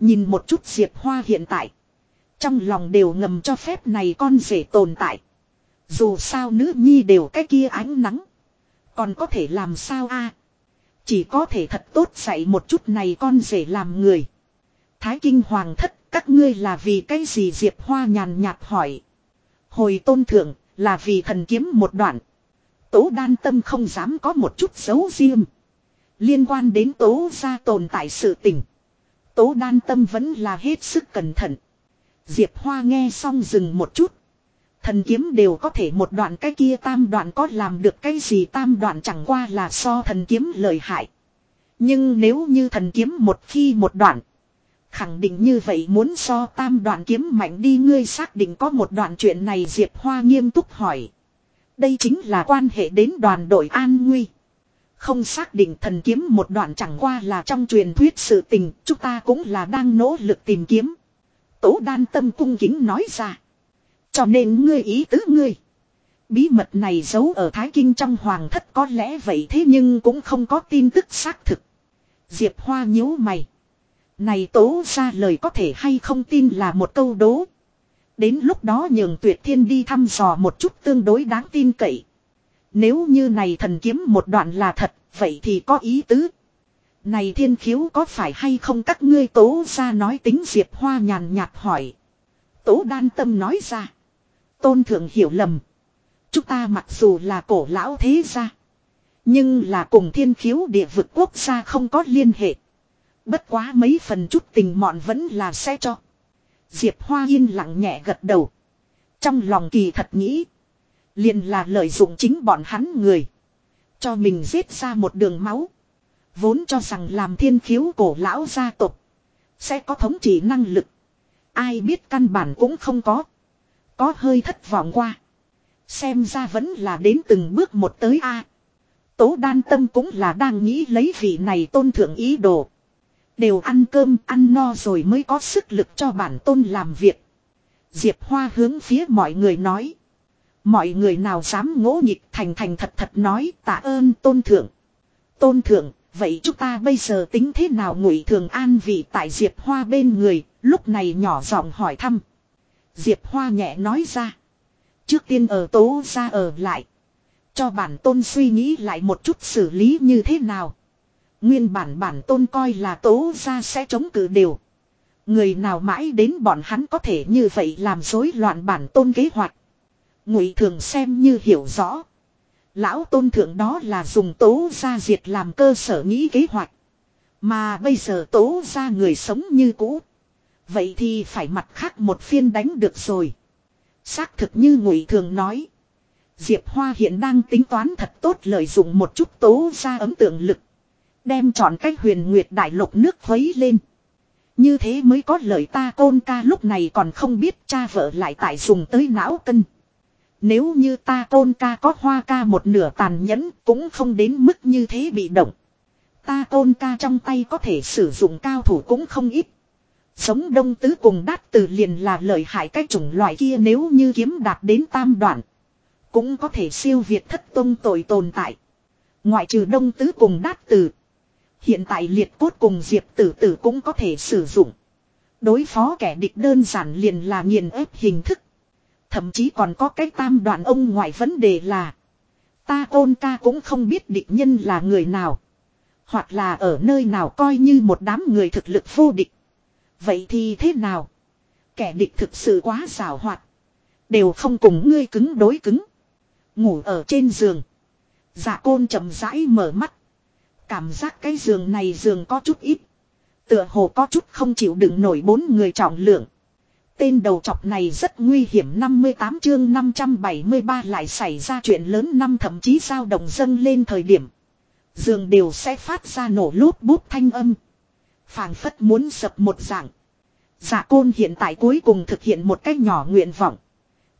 Nhìn một chút Diệp Hoa hiện tại. Trong lòng đều ngầm cho phép này con rể tồn tại. Dù sao nữ nhi đều cái kia ánh nắng. Còn có thể làm sao a? Chỉ có thể thật tốt dạy một chút này con rể làm người. Thái kinh hoàng thất các ngươi là vì cái gì Diệp Hoa nhàn nhạt hỏi. Hồi tôn thượng, là vì thần kiếm một đoạn. Tố đan tâm không dám có một chút xấu riêng. Liên quan đến tố gia tồn tại sự tình. Tố đan tâm vẫn là hết sức cẩn thận. Diệp Hoa nghe xong dừng một chút. Thần kiếm đều có thể một đoạn cái kia tam đoạn có làm được cái gì tam đoạn chẳng qua là so thần kiếm lợi hại. Nhưng nếu như thần kiếm một khi một đoạn. Khẳng định như vậy muốn so tam đoạn kiếm mạnh đi ngươi xác định có một đoạn chuyện này Diệp Hoa nghiêm túc hỏi. Đây chính là quan hệ đến đoàn đội an nguy. Không xác định thần kiếm một đoạn chẳng qua là trong truyền thuyết sự tình, chúng ta cũng là đang nỗ lực tìm kiếm. Tố đan tâm cung kính nói ra. Cho nên ngươi ý tứ ngươi. Bí mật này giấu ở Thái Kinh trong hoàng thất có lẽ vậy thế nhưng cũng không có tin tức xác thực. Diệp Hoa nhíu mày. Này tố ra lời có thể hay không tin là một câu đố. Đến lúc đó nhường tuyệt thiên đi thăm dò một chút tương đối đáng tin cậy. Nếu như này thần kiếm một đoạn là thật, vậy thì có ý tứ. Này thiên khiếu có phải hay không các ngươi tố ra nói tính Diệp Hoa nhàn nhạt hỏi. Tố đan tâm nói ra. Tôn thượng hiểu lầm. Chúng ta mặc dù là cổ lão thế gia. Nhưng là cùng thiên khiếu địa vực quốc gia không có liên hệ. Bất quá mấy phần chút tình mọn vẫn là sẽ cho. Diệp Hoa yên lặng nhẹ gật đầu. Trong lòng kỳ thật nghĩ. Liền là lợi dụng chính bọn hắn người. Cho mình giết ra một đường máu. Vốn cho rằng làm thiên khiếu cổ lão gia tộc, Sẽ có thống trị năng lực. Ai biết căn bản cũng không có. Có hơi thất vọng qua. Xem ra vẫn là đến từng bước một tới A. Tố đan tâm cũng là đang nghĩ lấy vị này tôn thượng ý đồ. Đều ăn cơm ăn no rồi mới có sức lực cho bản tôn làm việc. Diệp Hoa hướng phía mọi người nói. Mọi người nào dám ngỗ nhịp thành thành thật thật nói tạ ơn tôn thượng. Tôn thượng, vậy chúng ta bây giờ tính thế nào ngụy thường an vị tại Diệp Hoa bên người, lúc này nhỏ giọng hỏi thăm. Diệp Hoa nhẹ nói ra. Trước tiên ở tố ra ở lại. Cho bản tôn suy nghĩ lại một chút xử lý như thế nào. Nguyên bản bản tôn coi là tố ra sẽ chống cự đều. Người nào mãi đến bọn hắn có thể như vậy làm rối loạn bản tôn kế hoạch. Ngụy thường xem như hiểu rõ. Lão tôn thượng đó là dùng tố ra diệt làm cơ sở nghĩ kế hoạch. Mà bây giờ tố ra người sống như cũ. Vậy thì phải mặt khác một phiên đánh được rồi. Xác thực như ngụy thường nói. Diệp Hoa hiện đang tính toán thật tốt lợi dụng một chút tố ra ấm tượng lực. Đem chọn cách huyền nguyệt đại lục nước khuấy lên. Như thế mới có lời ta côn ca lúc này còn không biết cha vợ lại tại dùng tới não cân. Nếu như ta côn ca có hoa ca một nửa tàn nhẫn cũng không đến mức như thế bị động. Ta côn ca trong tay có thể sử dụng cao thủ cũng không ít. Sống đông tứ cùng đát từ liền là lợi hại cái chủng loại kia nếu như kiếm đạt đến tam đoạn. Cũng có thể siêu việt thất tông tội tồn tại. Ngoại trừ đông tứ cùng đát từ. Hiện tại liệt cốt cùng diệp tử tử cũng có thể sử dụng. Đối phó kẻ địch đơn giản liền là nghiền ép hình thức. Thậm chí còn có cái tam đoạn ông ngoại vấn đề là. Ta ôn ca cũng không biết địch nhân là người nào. Hoặc là ở nơi nào coi như một đám người thực lực vô địch. Vậy thì thế nào? Kẻ địch thực sự quá xảo hoạt. Đều không cùng ngươi cứng đối cứng. Ngủ ở trên giường. Dạ côn chậm rãi mở mắt. Cảm giác cái giường này giường có chút ít. Tựa hồ có chút không chịu đựng nổi bốn người trọng lượng. Tên đầu chọc này rất nguy hiểm 58 chương 573 lại xảy ra chuyện lớn năm thậm chí sao động dâng lên thời điểm. Giường đều sẽ phát ra nổ lút bút thanh âm phảng phất muốn sập một dạng. Dạ côn hiện tại cuối cùng thực hiện một cách nhỏ nguyện vọng.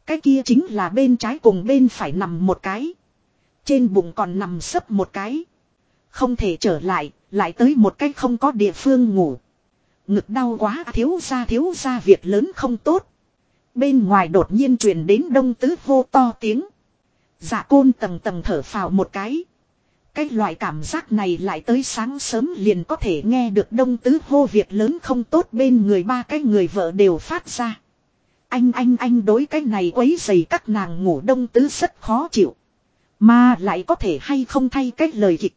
Cái kia chính là bên trái cùng bên phải nằm một cái. Trên bụng còn nằm sấp một cái. Không thể trở lại, lại tới một cách không có địa phương ngủ. Ngực đau quá thiếu ra thiếu ra việc lớn không tốt. Bên ngoài đột nhiên truyền đến đông tứ hô to tiếng. Dạ côn tầng tầng thở phào một cái. Cái loại cảm giác này lại tới sáng sớm liền có thể nghe được đông tứ hô việc lớn không tốt bên người ba cái người vợ đều phát ra. Anh anh anh đối cái này quấy dày các nàng ngủ đông tứ rất khó chịu. Mà lại có thể hay không thay cái lời kịch.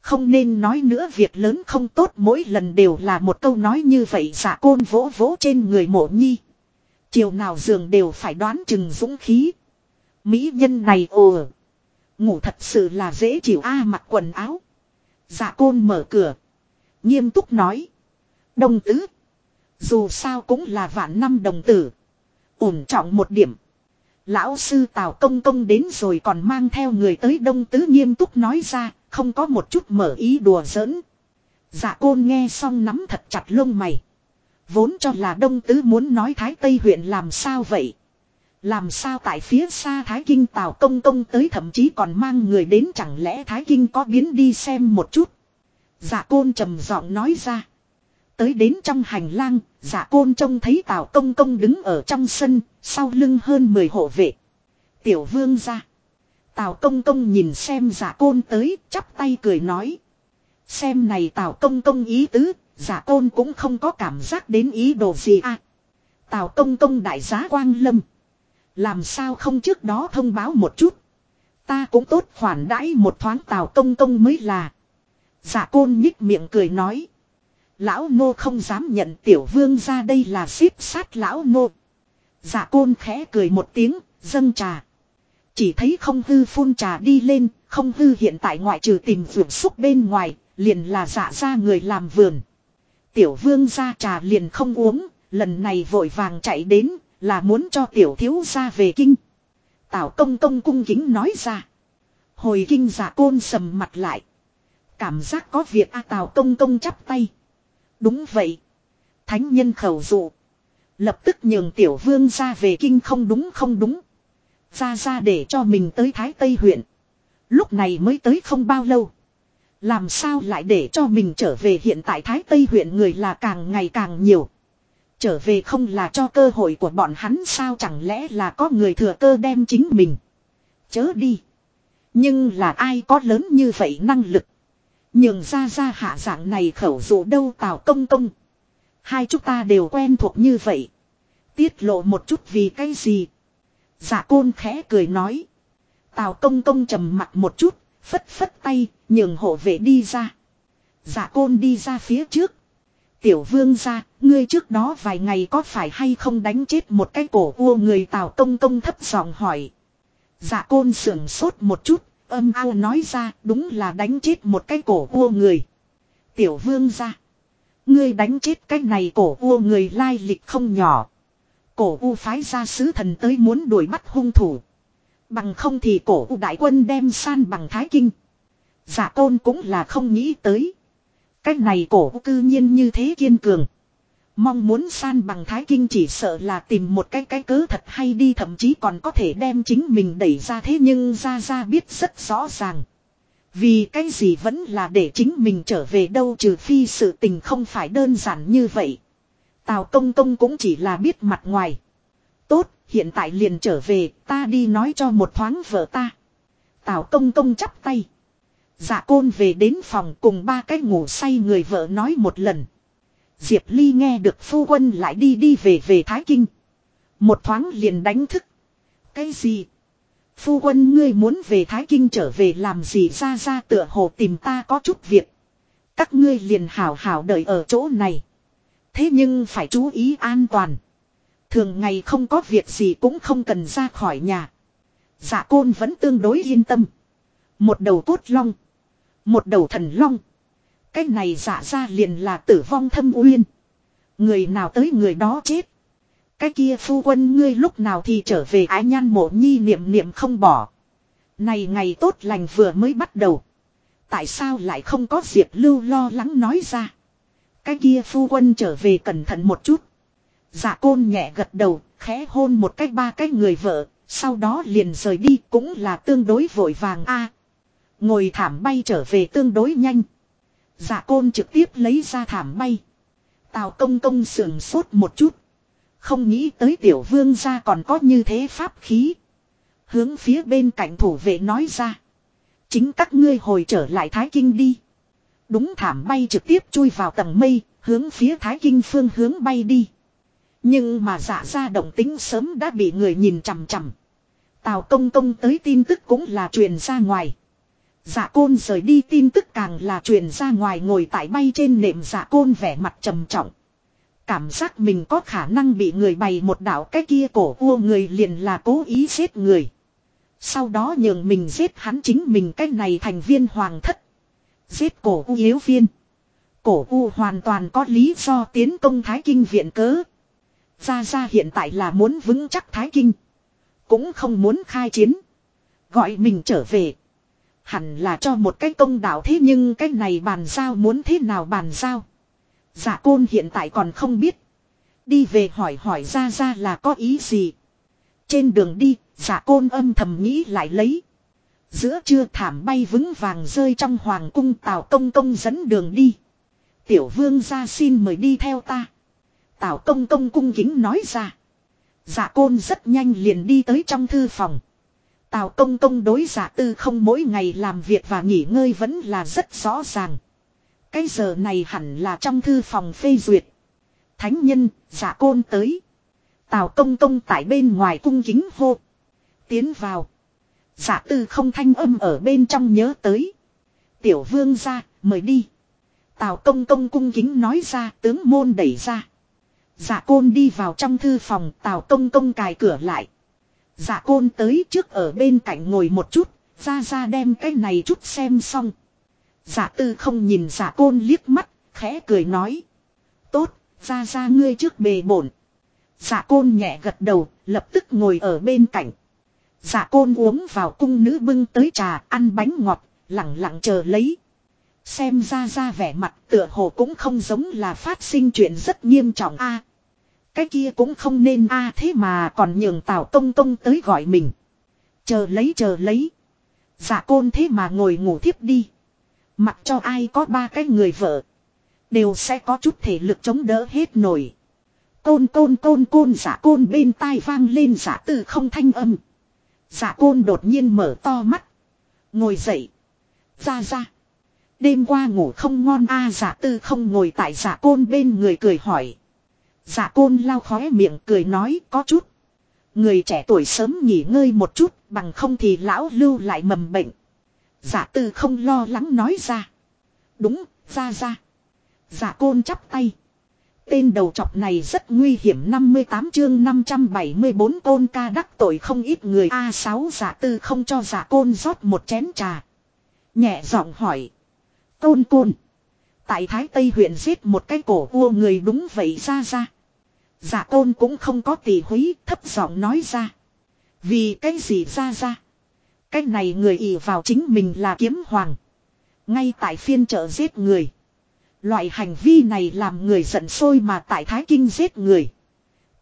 Không nên nói nữa việc lớn không tốt mỗi lần đều là một câu nói như vậy giả côn vỗ vỗ trên người mộ nhi. Chiều nào giường đều phải đoán chừng dũng khí. Mỹ nhân này ồ. Ngủ thật sự là dễ chịu a mặc quần áo. Dạ côn mở cửa. Nghiêm túc nói. Đồng tứ. Dù sao cũng là vạn năm đồng tử. Ổn trọng một điểm. Lão sư Tào Công Công đến rồi còn mang theo người tới đông tứ nghiêm túc nói ra, không có một chút mở ý đùa giỡn. Dạ côn nghe xong nắm thật chặt lông mày. Vốn cho là đông tứ muốn nói Thái Tây huyện làm sao vậy. Làm sao tại phía xa Thái Kinh Tào Công Công tới thậm chí còn mang người đến chẳng lẽ Thái Kinh có biến đi xem một chút. Dạ côn trầm giọng nói ra. Tới đến trong hành lang, giả côn trông thấy Tào Công Công đứng ở trong sân, sau lưng hơn 10 hộ vệ. Tiểu vương ra. Tào Công Công nhìn xem giả côn tới, chắp tay cười nói. Xem này Tào Công Công ý tứ, giả côn cũng không có cảm giác đến ý đồ gì à. Tào Công Công đại giá quang lâm. Làm sao không trước đó thông báo một chút. Ta cũng tốt khoản đãi một thoáng Tào Công Công mới là. Giả côn nhích miệng cười nói. Lão nô không dám nhận tiểu vương ra đây là xếp sát lão nô. giả côn khẽ cười một tiếng, dâng trà. Chỉ thấy không hư phun trà đi lên, không hư hiện tại ngoại trừ tìm vườn xúc bên ngoài, liền là giả ra người làm vườn. Tiểu vương ra trà liền không uống, lần này vội vàng chạy đến, là muốn cho tiểu thiếu ra về kinh. Tào công công cung kính nói ra. Hồi kinh giả côn sầm mặt lại. Cảm giác có việc A Tào công công chắp tay. Đúng vậy. Thánh nhân khẩu dụ. Lập tức nhường tiểu vương ra về kinh không đúng không đúng. Ra ra để cho mình tới Thái Tây huyện. Lúc này mới tới không bao lâu. Làm sao lại để cho mình trở về hiện tại Thái Tây huyện người là càng ngày càng nhiều. Trở về không là cho cơ hội của bọn hắn sao chẳng lẽ là có người thừa cơ đem chính mình. Chớ đi. Nhưng là ai có lớn như vậy năng lực. Nhường ra ra hạ dạng này khẩu dụ đâu tào công công. Hai chúng ta đều quen thuộc như vậy. Tiết lộ một chút vì cái gì. Giả côn khẽ cười nói. Tào công công trầm mặt một chút, phất phất tay, nhường hộ vệ đi ra. Giả côn đi ra phía trước. Tiểu vương ra, ngươi trước đó vài ngày có phải hay không đánh chết một cái cổ vua người tào công công thấp giọng hỏi. dạ côn sưởng sốt một chút, âm ao nói ra đúng là đánh chết một cái cổ vua người. Tiểu vương ra. Ngươi đánh chết cái này cổ vua người lai lịch không nhỏ. Cổ u phái ra sứ thần tới muốn đuổi bắt hung thủ. Bằng không thì cổ u đại quân đem san bằng thái kinh. Dạ Giả tôn cũng là không nghĩ tới. Cái này cổ cư nhiên như thế kiên cường. Mong muốn san bằng thái kinh chỉ sợ là tìm một cái cái cớ thật hay đi thậm chí còn có thể đem chính mình đẩy ra thế nhưng ra ra biết rất rõ ràng. Vì cái gì vẫn là để chính mình trở về đâu trừ phi sự tình không phải đơn giản như vậy. Tào công công cũng chỉ là biết mặt ngoài. Tốt, hiện tại liền trở về, ta đi nói cho một thoáng vợ ta. Tào công công chắp tay. Dạ côn về đến phòng cùng ba cái ngủ say người vợ nói một lần. Diệp Ly nghe được phu quân lại đi đi về về Thái Kinh. Một thoáng liền đánh thức. Cái gì? Phu quân ngươi muốn về Thái Kinh trở về làm gì ra ra tựa hồ tìm ta có chút việc. Các ngươi liền hảo hảo đợi ở chỗ này. Thế nhưng phải chú ý an toàn. Thường ngày không có việc gì cũng không cần ra khỏi nhà. Dạ côn vẫn tương đối yên tâm. Một đầu cốt long. Một đầu thần long. Cái này giả ra liền là tử vong thâm uyên. Người nào tới người đó chết. Cái kia phu quân ngươi lúc nào thì trở về ái nhan mộ nhi niệm niệm không bỏ. Này ngày tốt lành vừa mới bắt đầu. Tại sao lại không có Diệp Lưu lo lắng nói ra. Cái kia phu quân trở về cẩn thận một chút. Dạ côn nhẹ gật đầu, khẽ hôn một cách ba cái người vợ, sau đó liền rời đi cũng là tương đối vội vàng a Ngồi thảm bay trở về tương đối nhanh. Dạ côn trực tiếp lấy ra thảm bay. Tào công công sườn sốt một chút. Không nghĩ tới tiểu vương gia còn có như thế pháp khí. Hướng phía bên cạnh thủ vệ nói ra. Chính các ngươi hồi trở lại Thái Kinh đi. Đúng thảm bay trực tiếp chui vào tầng mây, hướng phía Thái Kinh phương hướng bay đi. Nhưng mà dạ ra động tính sớm đã bị người nhìn chằm chằm. Tào công công tới tin tức cũng là truyền ra ngoài. Dạ côn rời đi tin tức càng là truyền ra ngoài ngồi tại bay trên nệm dạ côn vẻ mặt trầm trọng. cảm giác mình có khả năng bị người bày một đạo cái kia cổ vua người liền là cố ý giết người. Sau đó nhường mình giết hắn chính mình cái này thành viên hoàng thất. Giết cổ u yếu viên. Cổ u hoàn toàn có lý do tiến công Thái Kinh viện cớ. gia gia hiện tại là muốn vững chắc Thái Kinh. Cũng không muốn khai chiến. Gọi mình trở về. Hẳn là cho một cái công đạo thế nhưng cái này bàn giao muốn thế nào bàn giao. Giả côn hiện tại còn không biết. Đi về hỏi hỏi ra ra là có ý gì. Trên đường đi, giả côn âm thầm nghĩ lại lấy. Giữa trưa thảm bay vững vàng rơi trong hoàng cung tào công công dẫn đường đi. Tiểu vương ra xin mời đi theo ta. Tào công công cung kính nói ra. giả côn rất nhanh liền đi tới trong thư phòng. Tào công công đối giả tư không mỗi ngày làm việc và nghỉ ngơi vẫn là rất rõ ràng. Cái giờ này hẳn là trong thư phòng phê duyệt. Thánh nhân, giả côn tới. Tào công công tại bên ngoài cung kính hô. Tiến vào. Giả tư không thanh âm ở bên trong nhớ tới. Tiểu vương ra, mời đi. Tào công công cung kính nói ra tướng môn đẩy ra. Giả côn đi vào trong thư phòng tào công công cài cửa lại. Dạ côn tới trước ở bên cạnh ngồi một chút, ra ra đem cái này chút xem xong. Dạ tư không nhìn dạ côn liếc mắt, khẽ cười nói. Tốt, ra ra ngươi trước bề bổn. Dạ côn nhẹ gật đầu, lập tức ngồi ở bên cạnh. Dạ côn uống vào cung nữ bưng tới trà, ăn bánh ngọt, lặng lặng chờ lấy. Xem ra ra vẻ mặt tựa hồ cũng không giống là phát sinh chuyện rất nghiêm trọng a cái kia cũng không nên a à, thế mà còn nhường Tào Công Công tới gọi mình. Chờ lấy chờ lấy. Dạ côn thế mà ngồi ngủ thiếp đi. Mặc cho ai có ba cái người vợ. Đều sẽ có chút thể lực chống đỡ hết nổi. Côn côn côn côn giả côn bên tai vang lên giả tư không thanh âm. Giả côn đột nhiên mở to mắt. Ngồi dậy. Ra ra. Đêm qua ngủ không ngon a giả tư không ngồi tại giả côn bên người cười hỏi dạ côn lau khóe miệng cười nói có chút. Người trẻ tuổi sớm nghỉ ngơi một chút bằng không thì lão lưu lại mầm bệnh. Dạ tư không lo lắng nói ra. Đúng, ra ra. Dạ côn chắp tay. Tên đầu trọc này rất nguy hiểm 58 chương 574 côn ca đắc tội không ít người A6 giả dạ tư không cho giả côn rót một chén trà. Nhẹ giọng hỏi. Côn côn. Tại Thái Tây huyện giết một cái cổ vua người đúng vậy ra ra. Giả tôn cũng không có tỷ húy, thấp giọng nói ra. Vì cái gì ra ra. Cái này người ỉ vào chính mình là kiếm hoàng. Ngay tại phiên chợ giết người. Loại hành vi này làm người giận sôi mà tại Thái Kinh giết người.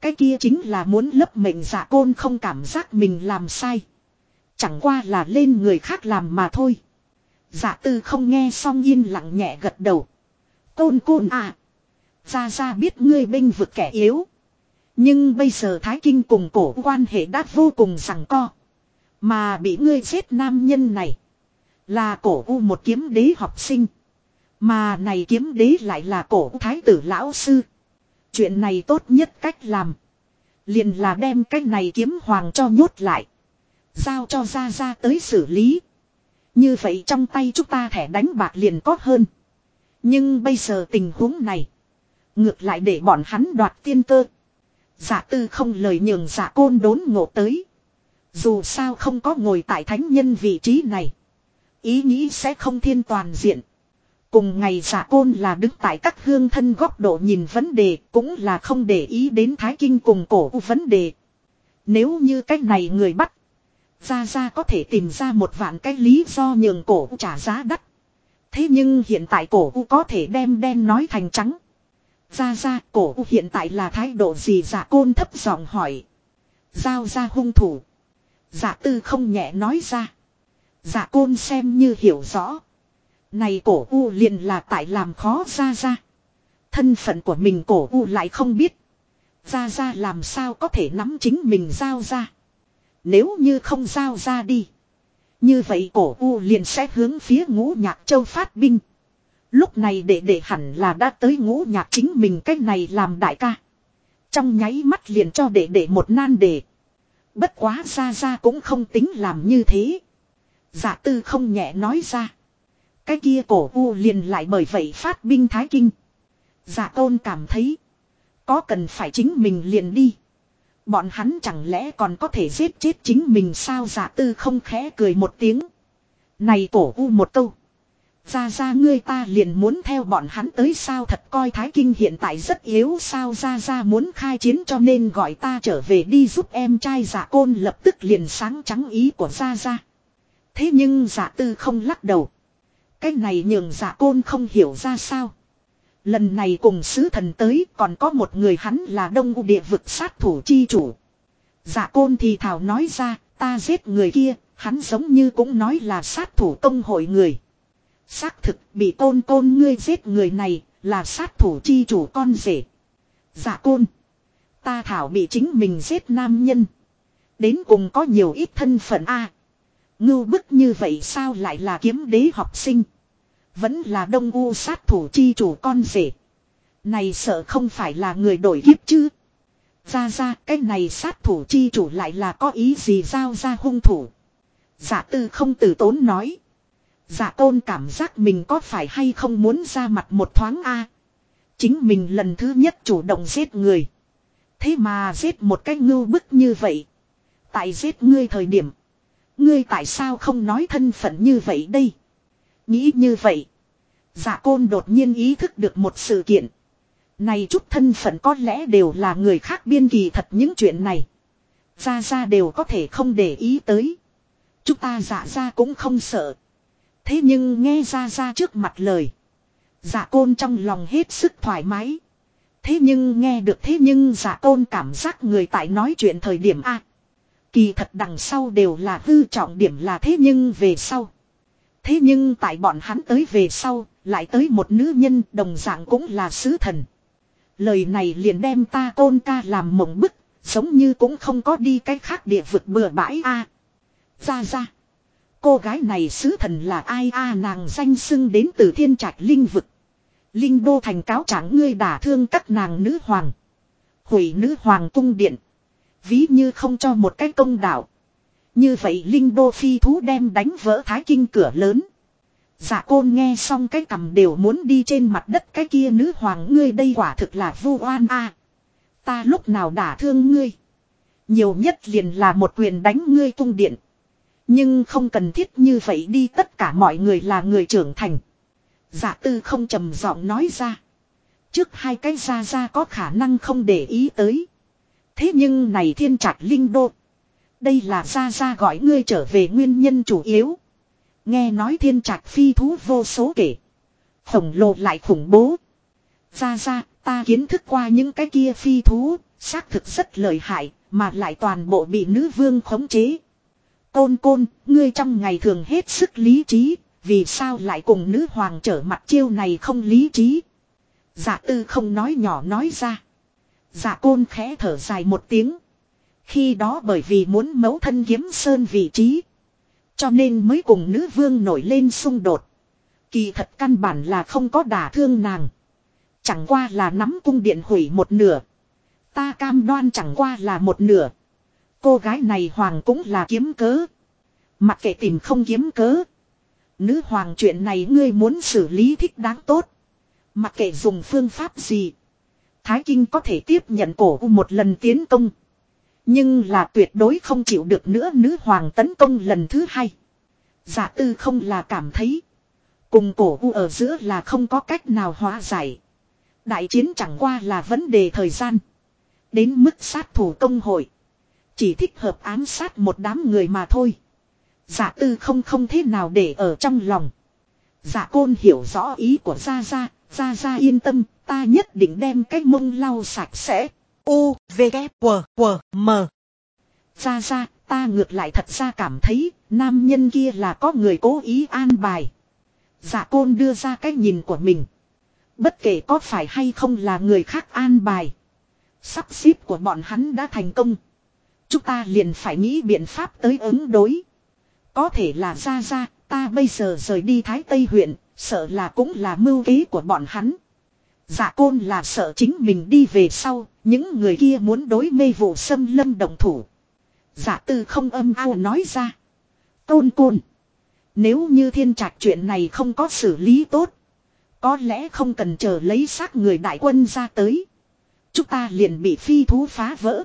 Cái kia chính là muốn lấp mệnh dạ giả côn không cảm giác mình làm sai. Chẳng qua là lên người khác làm mà thôi. Giả tư không nghe xong yên lặng nhẹ gật đầu. Tôn côn à. Ra ra biết ngươi binh vực kẻ yếu. Nhưng bây giờ Thái Kinh cùng cổ quan hệ đã vô cùng sẵn co. Mà bị ngươi giết nam nhân này. Là cổ u một kiếm đế học sinh. Mà này kiếm đế lại là cổ thái tử lão sư. Chuyện này tốt nhất cách làm. Liền là đem cách này kiếm hoàng cho nhốt lại. Giao cho ra ra tới xử lý. Như vậy trong tay chúng ta thẻ đánh bạc liền có hơn. Nhưng bây giờ tình huống này. Ngược lại để bọn hắn đoạt tiên cơ. Giả tư không lời nhường giả côn đốn ngộ tới. Dù sao không có ngồi tại thánh nhân vị trí này. Ý nghĩ sẽ không thiên toàn diện. Cùng ngày giả côn là đứng tại các hương thân góc độ nhìn vấn đề, cũng là không để ý đến thái kinh cùng cổ vấn đề. Nếu như cách này người bắt. Ra ra có thể tìm ra một vạn cái lý do nhường cổ trả giá đắt. Thế nhưng hiện tại cổ u có thể đem đen nói thành trắng. Ra ra cổ u hiện tại là thái độ gì giả côn thấp giọng hỏi. Giao ra hung thủ. Giả tư không nhẹ nói ra. Giả côn xem như hiểu rõ. Này cổ u liền là tại làm khó ra ra. Thân phận của mình cổ u lại không biết. Ra ra làm sao có thể nắm chính mình giao ra. Nếu như không giao ra đi. Như vậy cổ u liền sẽ hướng phía ngũ nhạc châu phát binh. Lúc này để để hẳn là đã tới ngũ nhạc chính mình cách này làm đại ca. Trong nháy mắt liền cho đệ đệ một nan đề. Bất quá ra ra cũng không tính làm như thế. Giả tư không nhẹ nói ra. Cái kia cổ u liền lại bởi vậy phát binh thái kinh. Giả tôn cảm thấy. có cần phải chính mình liền đi. Bọn hắn chẳng lẽ còn có thể giết chết chính mình sao giả tư không khẽ cười một tiếng. Này cổ u một câu. Ra ra ngươi ta liền muốn theo bọn hắn tới sao thật coi Thái Kinh hiện tại rất yếu sao ra ra muốn khai chiến cho nên gọi ta trở về đi giúp em trai giả côn lập tức liền sáng trắng ý của ra ra. Thế nhưng giả tư không lắc đầu. Cái này nhường giả côn không hiểu ra sao. Lần này cùng sứ thần tới, còn có một người hắn là đông u địa vực sát thủ chi chủ. Dạ côn thì thảo nói ra, ta giết người kia, hắn giống như cũng nói là sát thủ công hội người. Xác thực, bị côn côn ngươi giết người này là sát thủ chi chủ con rể. Dạ côn. Ta thảo bị chính mình giết nam nhân. Đến cùng có nhiều ít thân phận a Ngưu bức như vậy sao lại là kiếm đế học sinh. Vẫn là đông u sát thủ chi chủ con rể. Này sợ không phải là người đổi kiếp chứ. Ra ra, cái này sát thủ chi chủ lại là có ý gì giao ra hung thủ. Giả tư không tử tốn nói. Giả tôn cảm giác mình có phải hay không muốn ra mặt một thoáng a Chính mình lần thứ nhất chủ động giết người. Thế mà giết một cái ngưu bức như vậy. Tại giết ngươi thời điểm. Ngươi tại sao không nói thân phận như vậy đây? Nghĩ như vậy. Giả côn đột nhiên ý thức được một sự kiện. Này chút thân phận có lẽ đều là người khác biên kỳ thật những chuyện này. Ra ra đều có thể không để ý tới. Chúng ta dạ giả ra cũng không sợ. Thế nhưng nghe ra ra trước mặt lời. Giả côn trong lòng hết sức thoải mái. Thế nhưng nghe được thế nhưng giả côn cảm giác người tại nói chuyện thời điểm A. Kỳ thật đằng sau đều là hư trọng điểm là thế nhưng về sau. Thế nhưng tại bọn hắn tới về sau, lại tới một nữ nhân đồng dạng cũng là sứ thần. Lời này liền đem ta côn ca làm mộng bức, giống như cũng không có đi cái khác địa vực bừa bãi a. ra ra. Cô gái này sứ thần là ai a nàng danh xưng đến từ thiên trạch linh vực. Linh đô thành cáo trạng ngươi đả thương các nàng nữ hoàng. Hủy nữ hoàng cung điện. Ví như không cho một cái công đạo. Như vậy Linh đô phi thú đem đánh vỡ thái kinh cửa lớn. Dạ côn nghe xong cái cầm đều muốn đi trên mặt đất, cái kia nữ hoàng ngươi đây quả thực là vu oan a. Ta lúc nào đả thương ngươi. Nhiều nhất liền là một quyền đánh ngươi cung điện. Nhưng không cần thiết như vậy đi, tất cả mọi người là người trưởng thành. Giả tư không trầm giọng nói ra. Trước hai cái ra ra có khả năng không để ý tới. Thế nhưng này thiên trạch linh đô. Đây là ra ra gọi ngươi trở về nguyên nhân chủ yếu. Nghe nói thiên trạch phi thú vô số kể. Khổng lồ lại khủng bố. Ra ra, ta kiến thức qua những cái kia phi thú, xác thực rất lợi hại, mà lại toàn bộ bị nữ vương khống chế. Côn côn, ngươi trong ngày thường hết sức lý trí, vì sao lại cùng nữ hoàng trở mặt chiêu này không lý trí. Dạ tư không nói nhỏ nói ra. Dạ côn khẽ thở dài một tiếng. Khi đó bởi vì muốn mấu thân kiếm sơn vị trí. Cho nên mới cùng nữ vương nổi lên xung đột. Kỳ thật căn bản là không có đả thương nàng. Chẳng qua là nắm cung điện hủy một nửa. Ta cam đoan chẳng qua là một nửa. Cô gái này hoàng cũng là kiếm cớ. Mặc kệ tìm không kiếm cớ. Nữ hoàng chuyện này ngươi muốn xử lý thích đáng tốt. Mặc kệ dùng phương pháp gì. Thái Kinh có thể tiếp nhận cổ một lần tiến công. Nhưng là tuyệt đối không chịu được nữa nữ hoàng tấn công lần thứ hai. Giả tư không là cảm thấy. Cùng cổ u ở giữa là không có cách nào hóa giải. Đại chiến chẳng qua là vấn đề thời gian. Đến mức sát thủ công hội. Chỉ thích hợp ám sát một đám người mà thôi. Giả tư không không thế nào để ở trong lòng. Giả côn hiểu rõ ý của Gia Gia, Gia Gia yên tâm, ta nhất định đem cái mông lau sạch sẽ. U, V, K, W, W, M. Ra Ra, ta ngược lại thật ra cảm thấy, nam nhân kia là có người cố ý an bài. Dạ côn đưa ra cái nhìn của mình. Bất kể có phải hay không là người khác an bài. Sắp xếp của bọn hắn đã thành công. Chúng ta liền phải nghĩ biện pháp tới ứng đối. Có thể là ra ra, ta bây giờ rời đi Thái Tây huyện, sợ là cũng là mưu kế của bọn hắn. Dạ côn là sợ chính mình đi về sau, những người kia muốn đối mê vụ xâm lâm đồng thủ. Dạ tư không âm ao nói ra. Côn côn. Nếu như thiên trạch chuyện này không có xử lý tốt. Có lẽ không cần chờ lấy xác người đại quân ra tới. Chúng ta liền bị phi thú phá vỡ.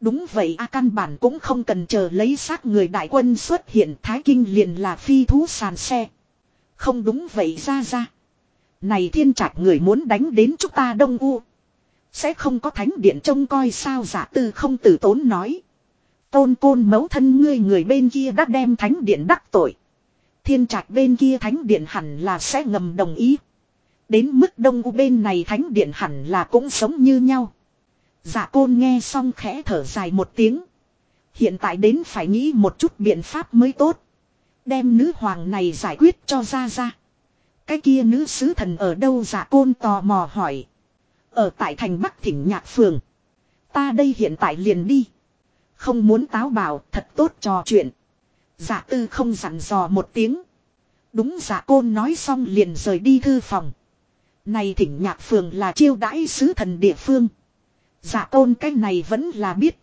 Đúng vậy a căn bản cũng không cần chờ lấy xác người đại quân xuất hiện Thái Kinh liền là phi thú sàn xe. Không đúng vậy ra ra. Này thiên trạch người muốn đánh đến chúng ta đông u. Sẽ không có thánh điện trông coi sao giả tư không tử tốn nói. Tôn côn mẫu thân ngươi người bên kia đã đem thánh điện đắc tội. Thiên trạch bên kia thánh điện hẳn là sẽ ngầm đồng ý. Đến mức đông u bên này thánh điện hẳn là cũng sống như nhau. Dạ côn nghe xong khẽ thở dài một tiếng. Hiện tại đến phải nghĩ một chút biện pháp mới tốt. Đem nữ hoàng này giải quyết cho ra ra. Cái kia nữ sứ thần ở đâu dạ côn tò mò hỏi. Ở tại thành Bắc Thỉnh Nhạc Phường. Ta đây hiện tại liền đi. Không muốn táo bảo thật tốt trò chuyện. Dạ tư không dặn dò một tiếng. Đúng dạ côn nói xong liền rời đi thư phòng. Này thỉnh nhạc phường là chiêu đãi sứ thần địa phương. Dạ tôn cái này vẫn là biết.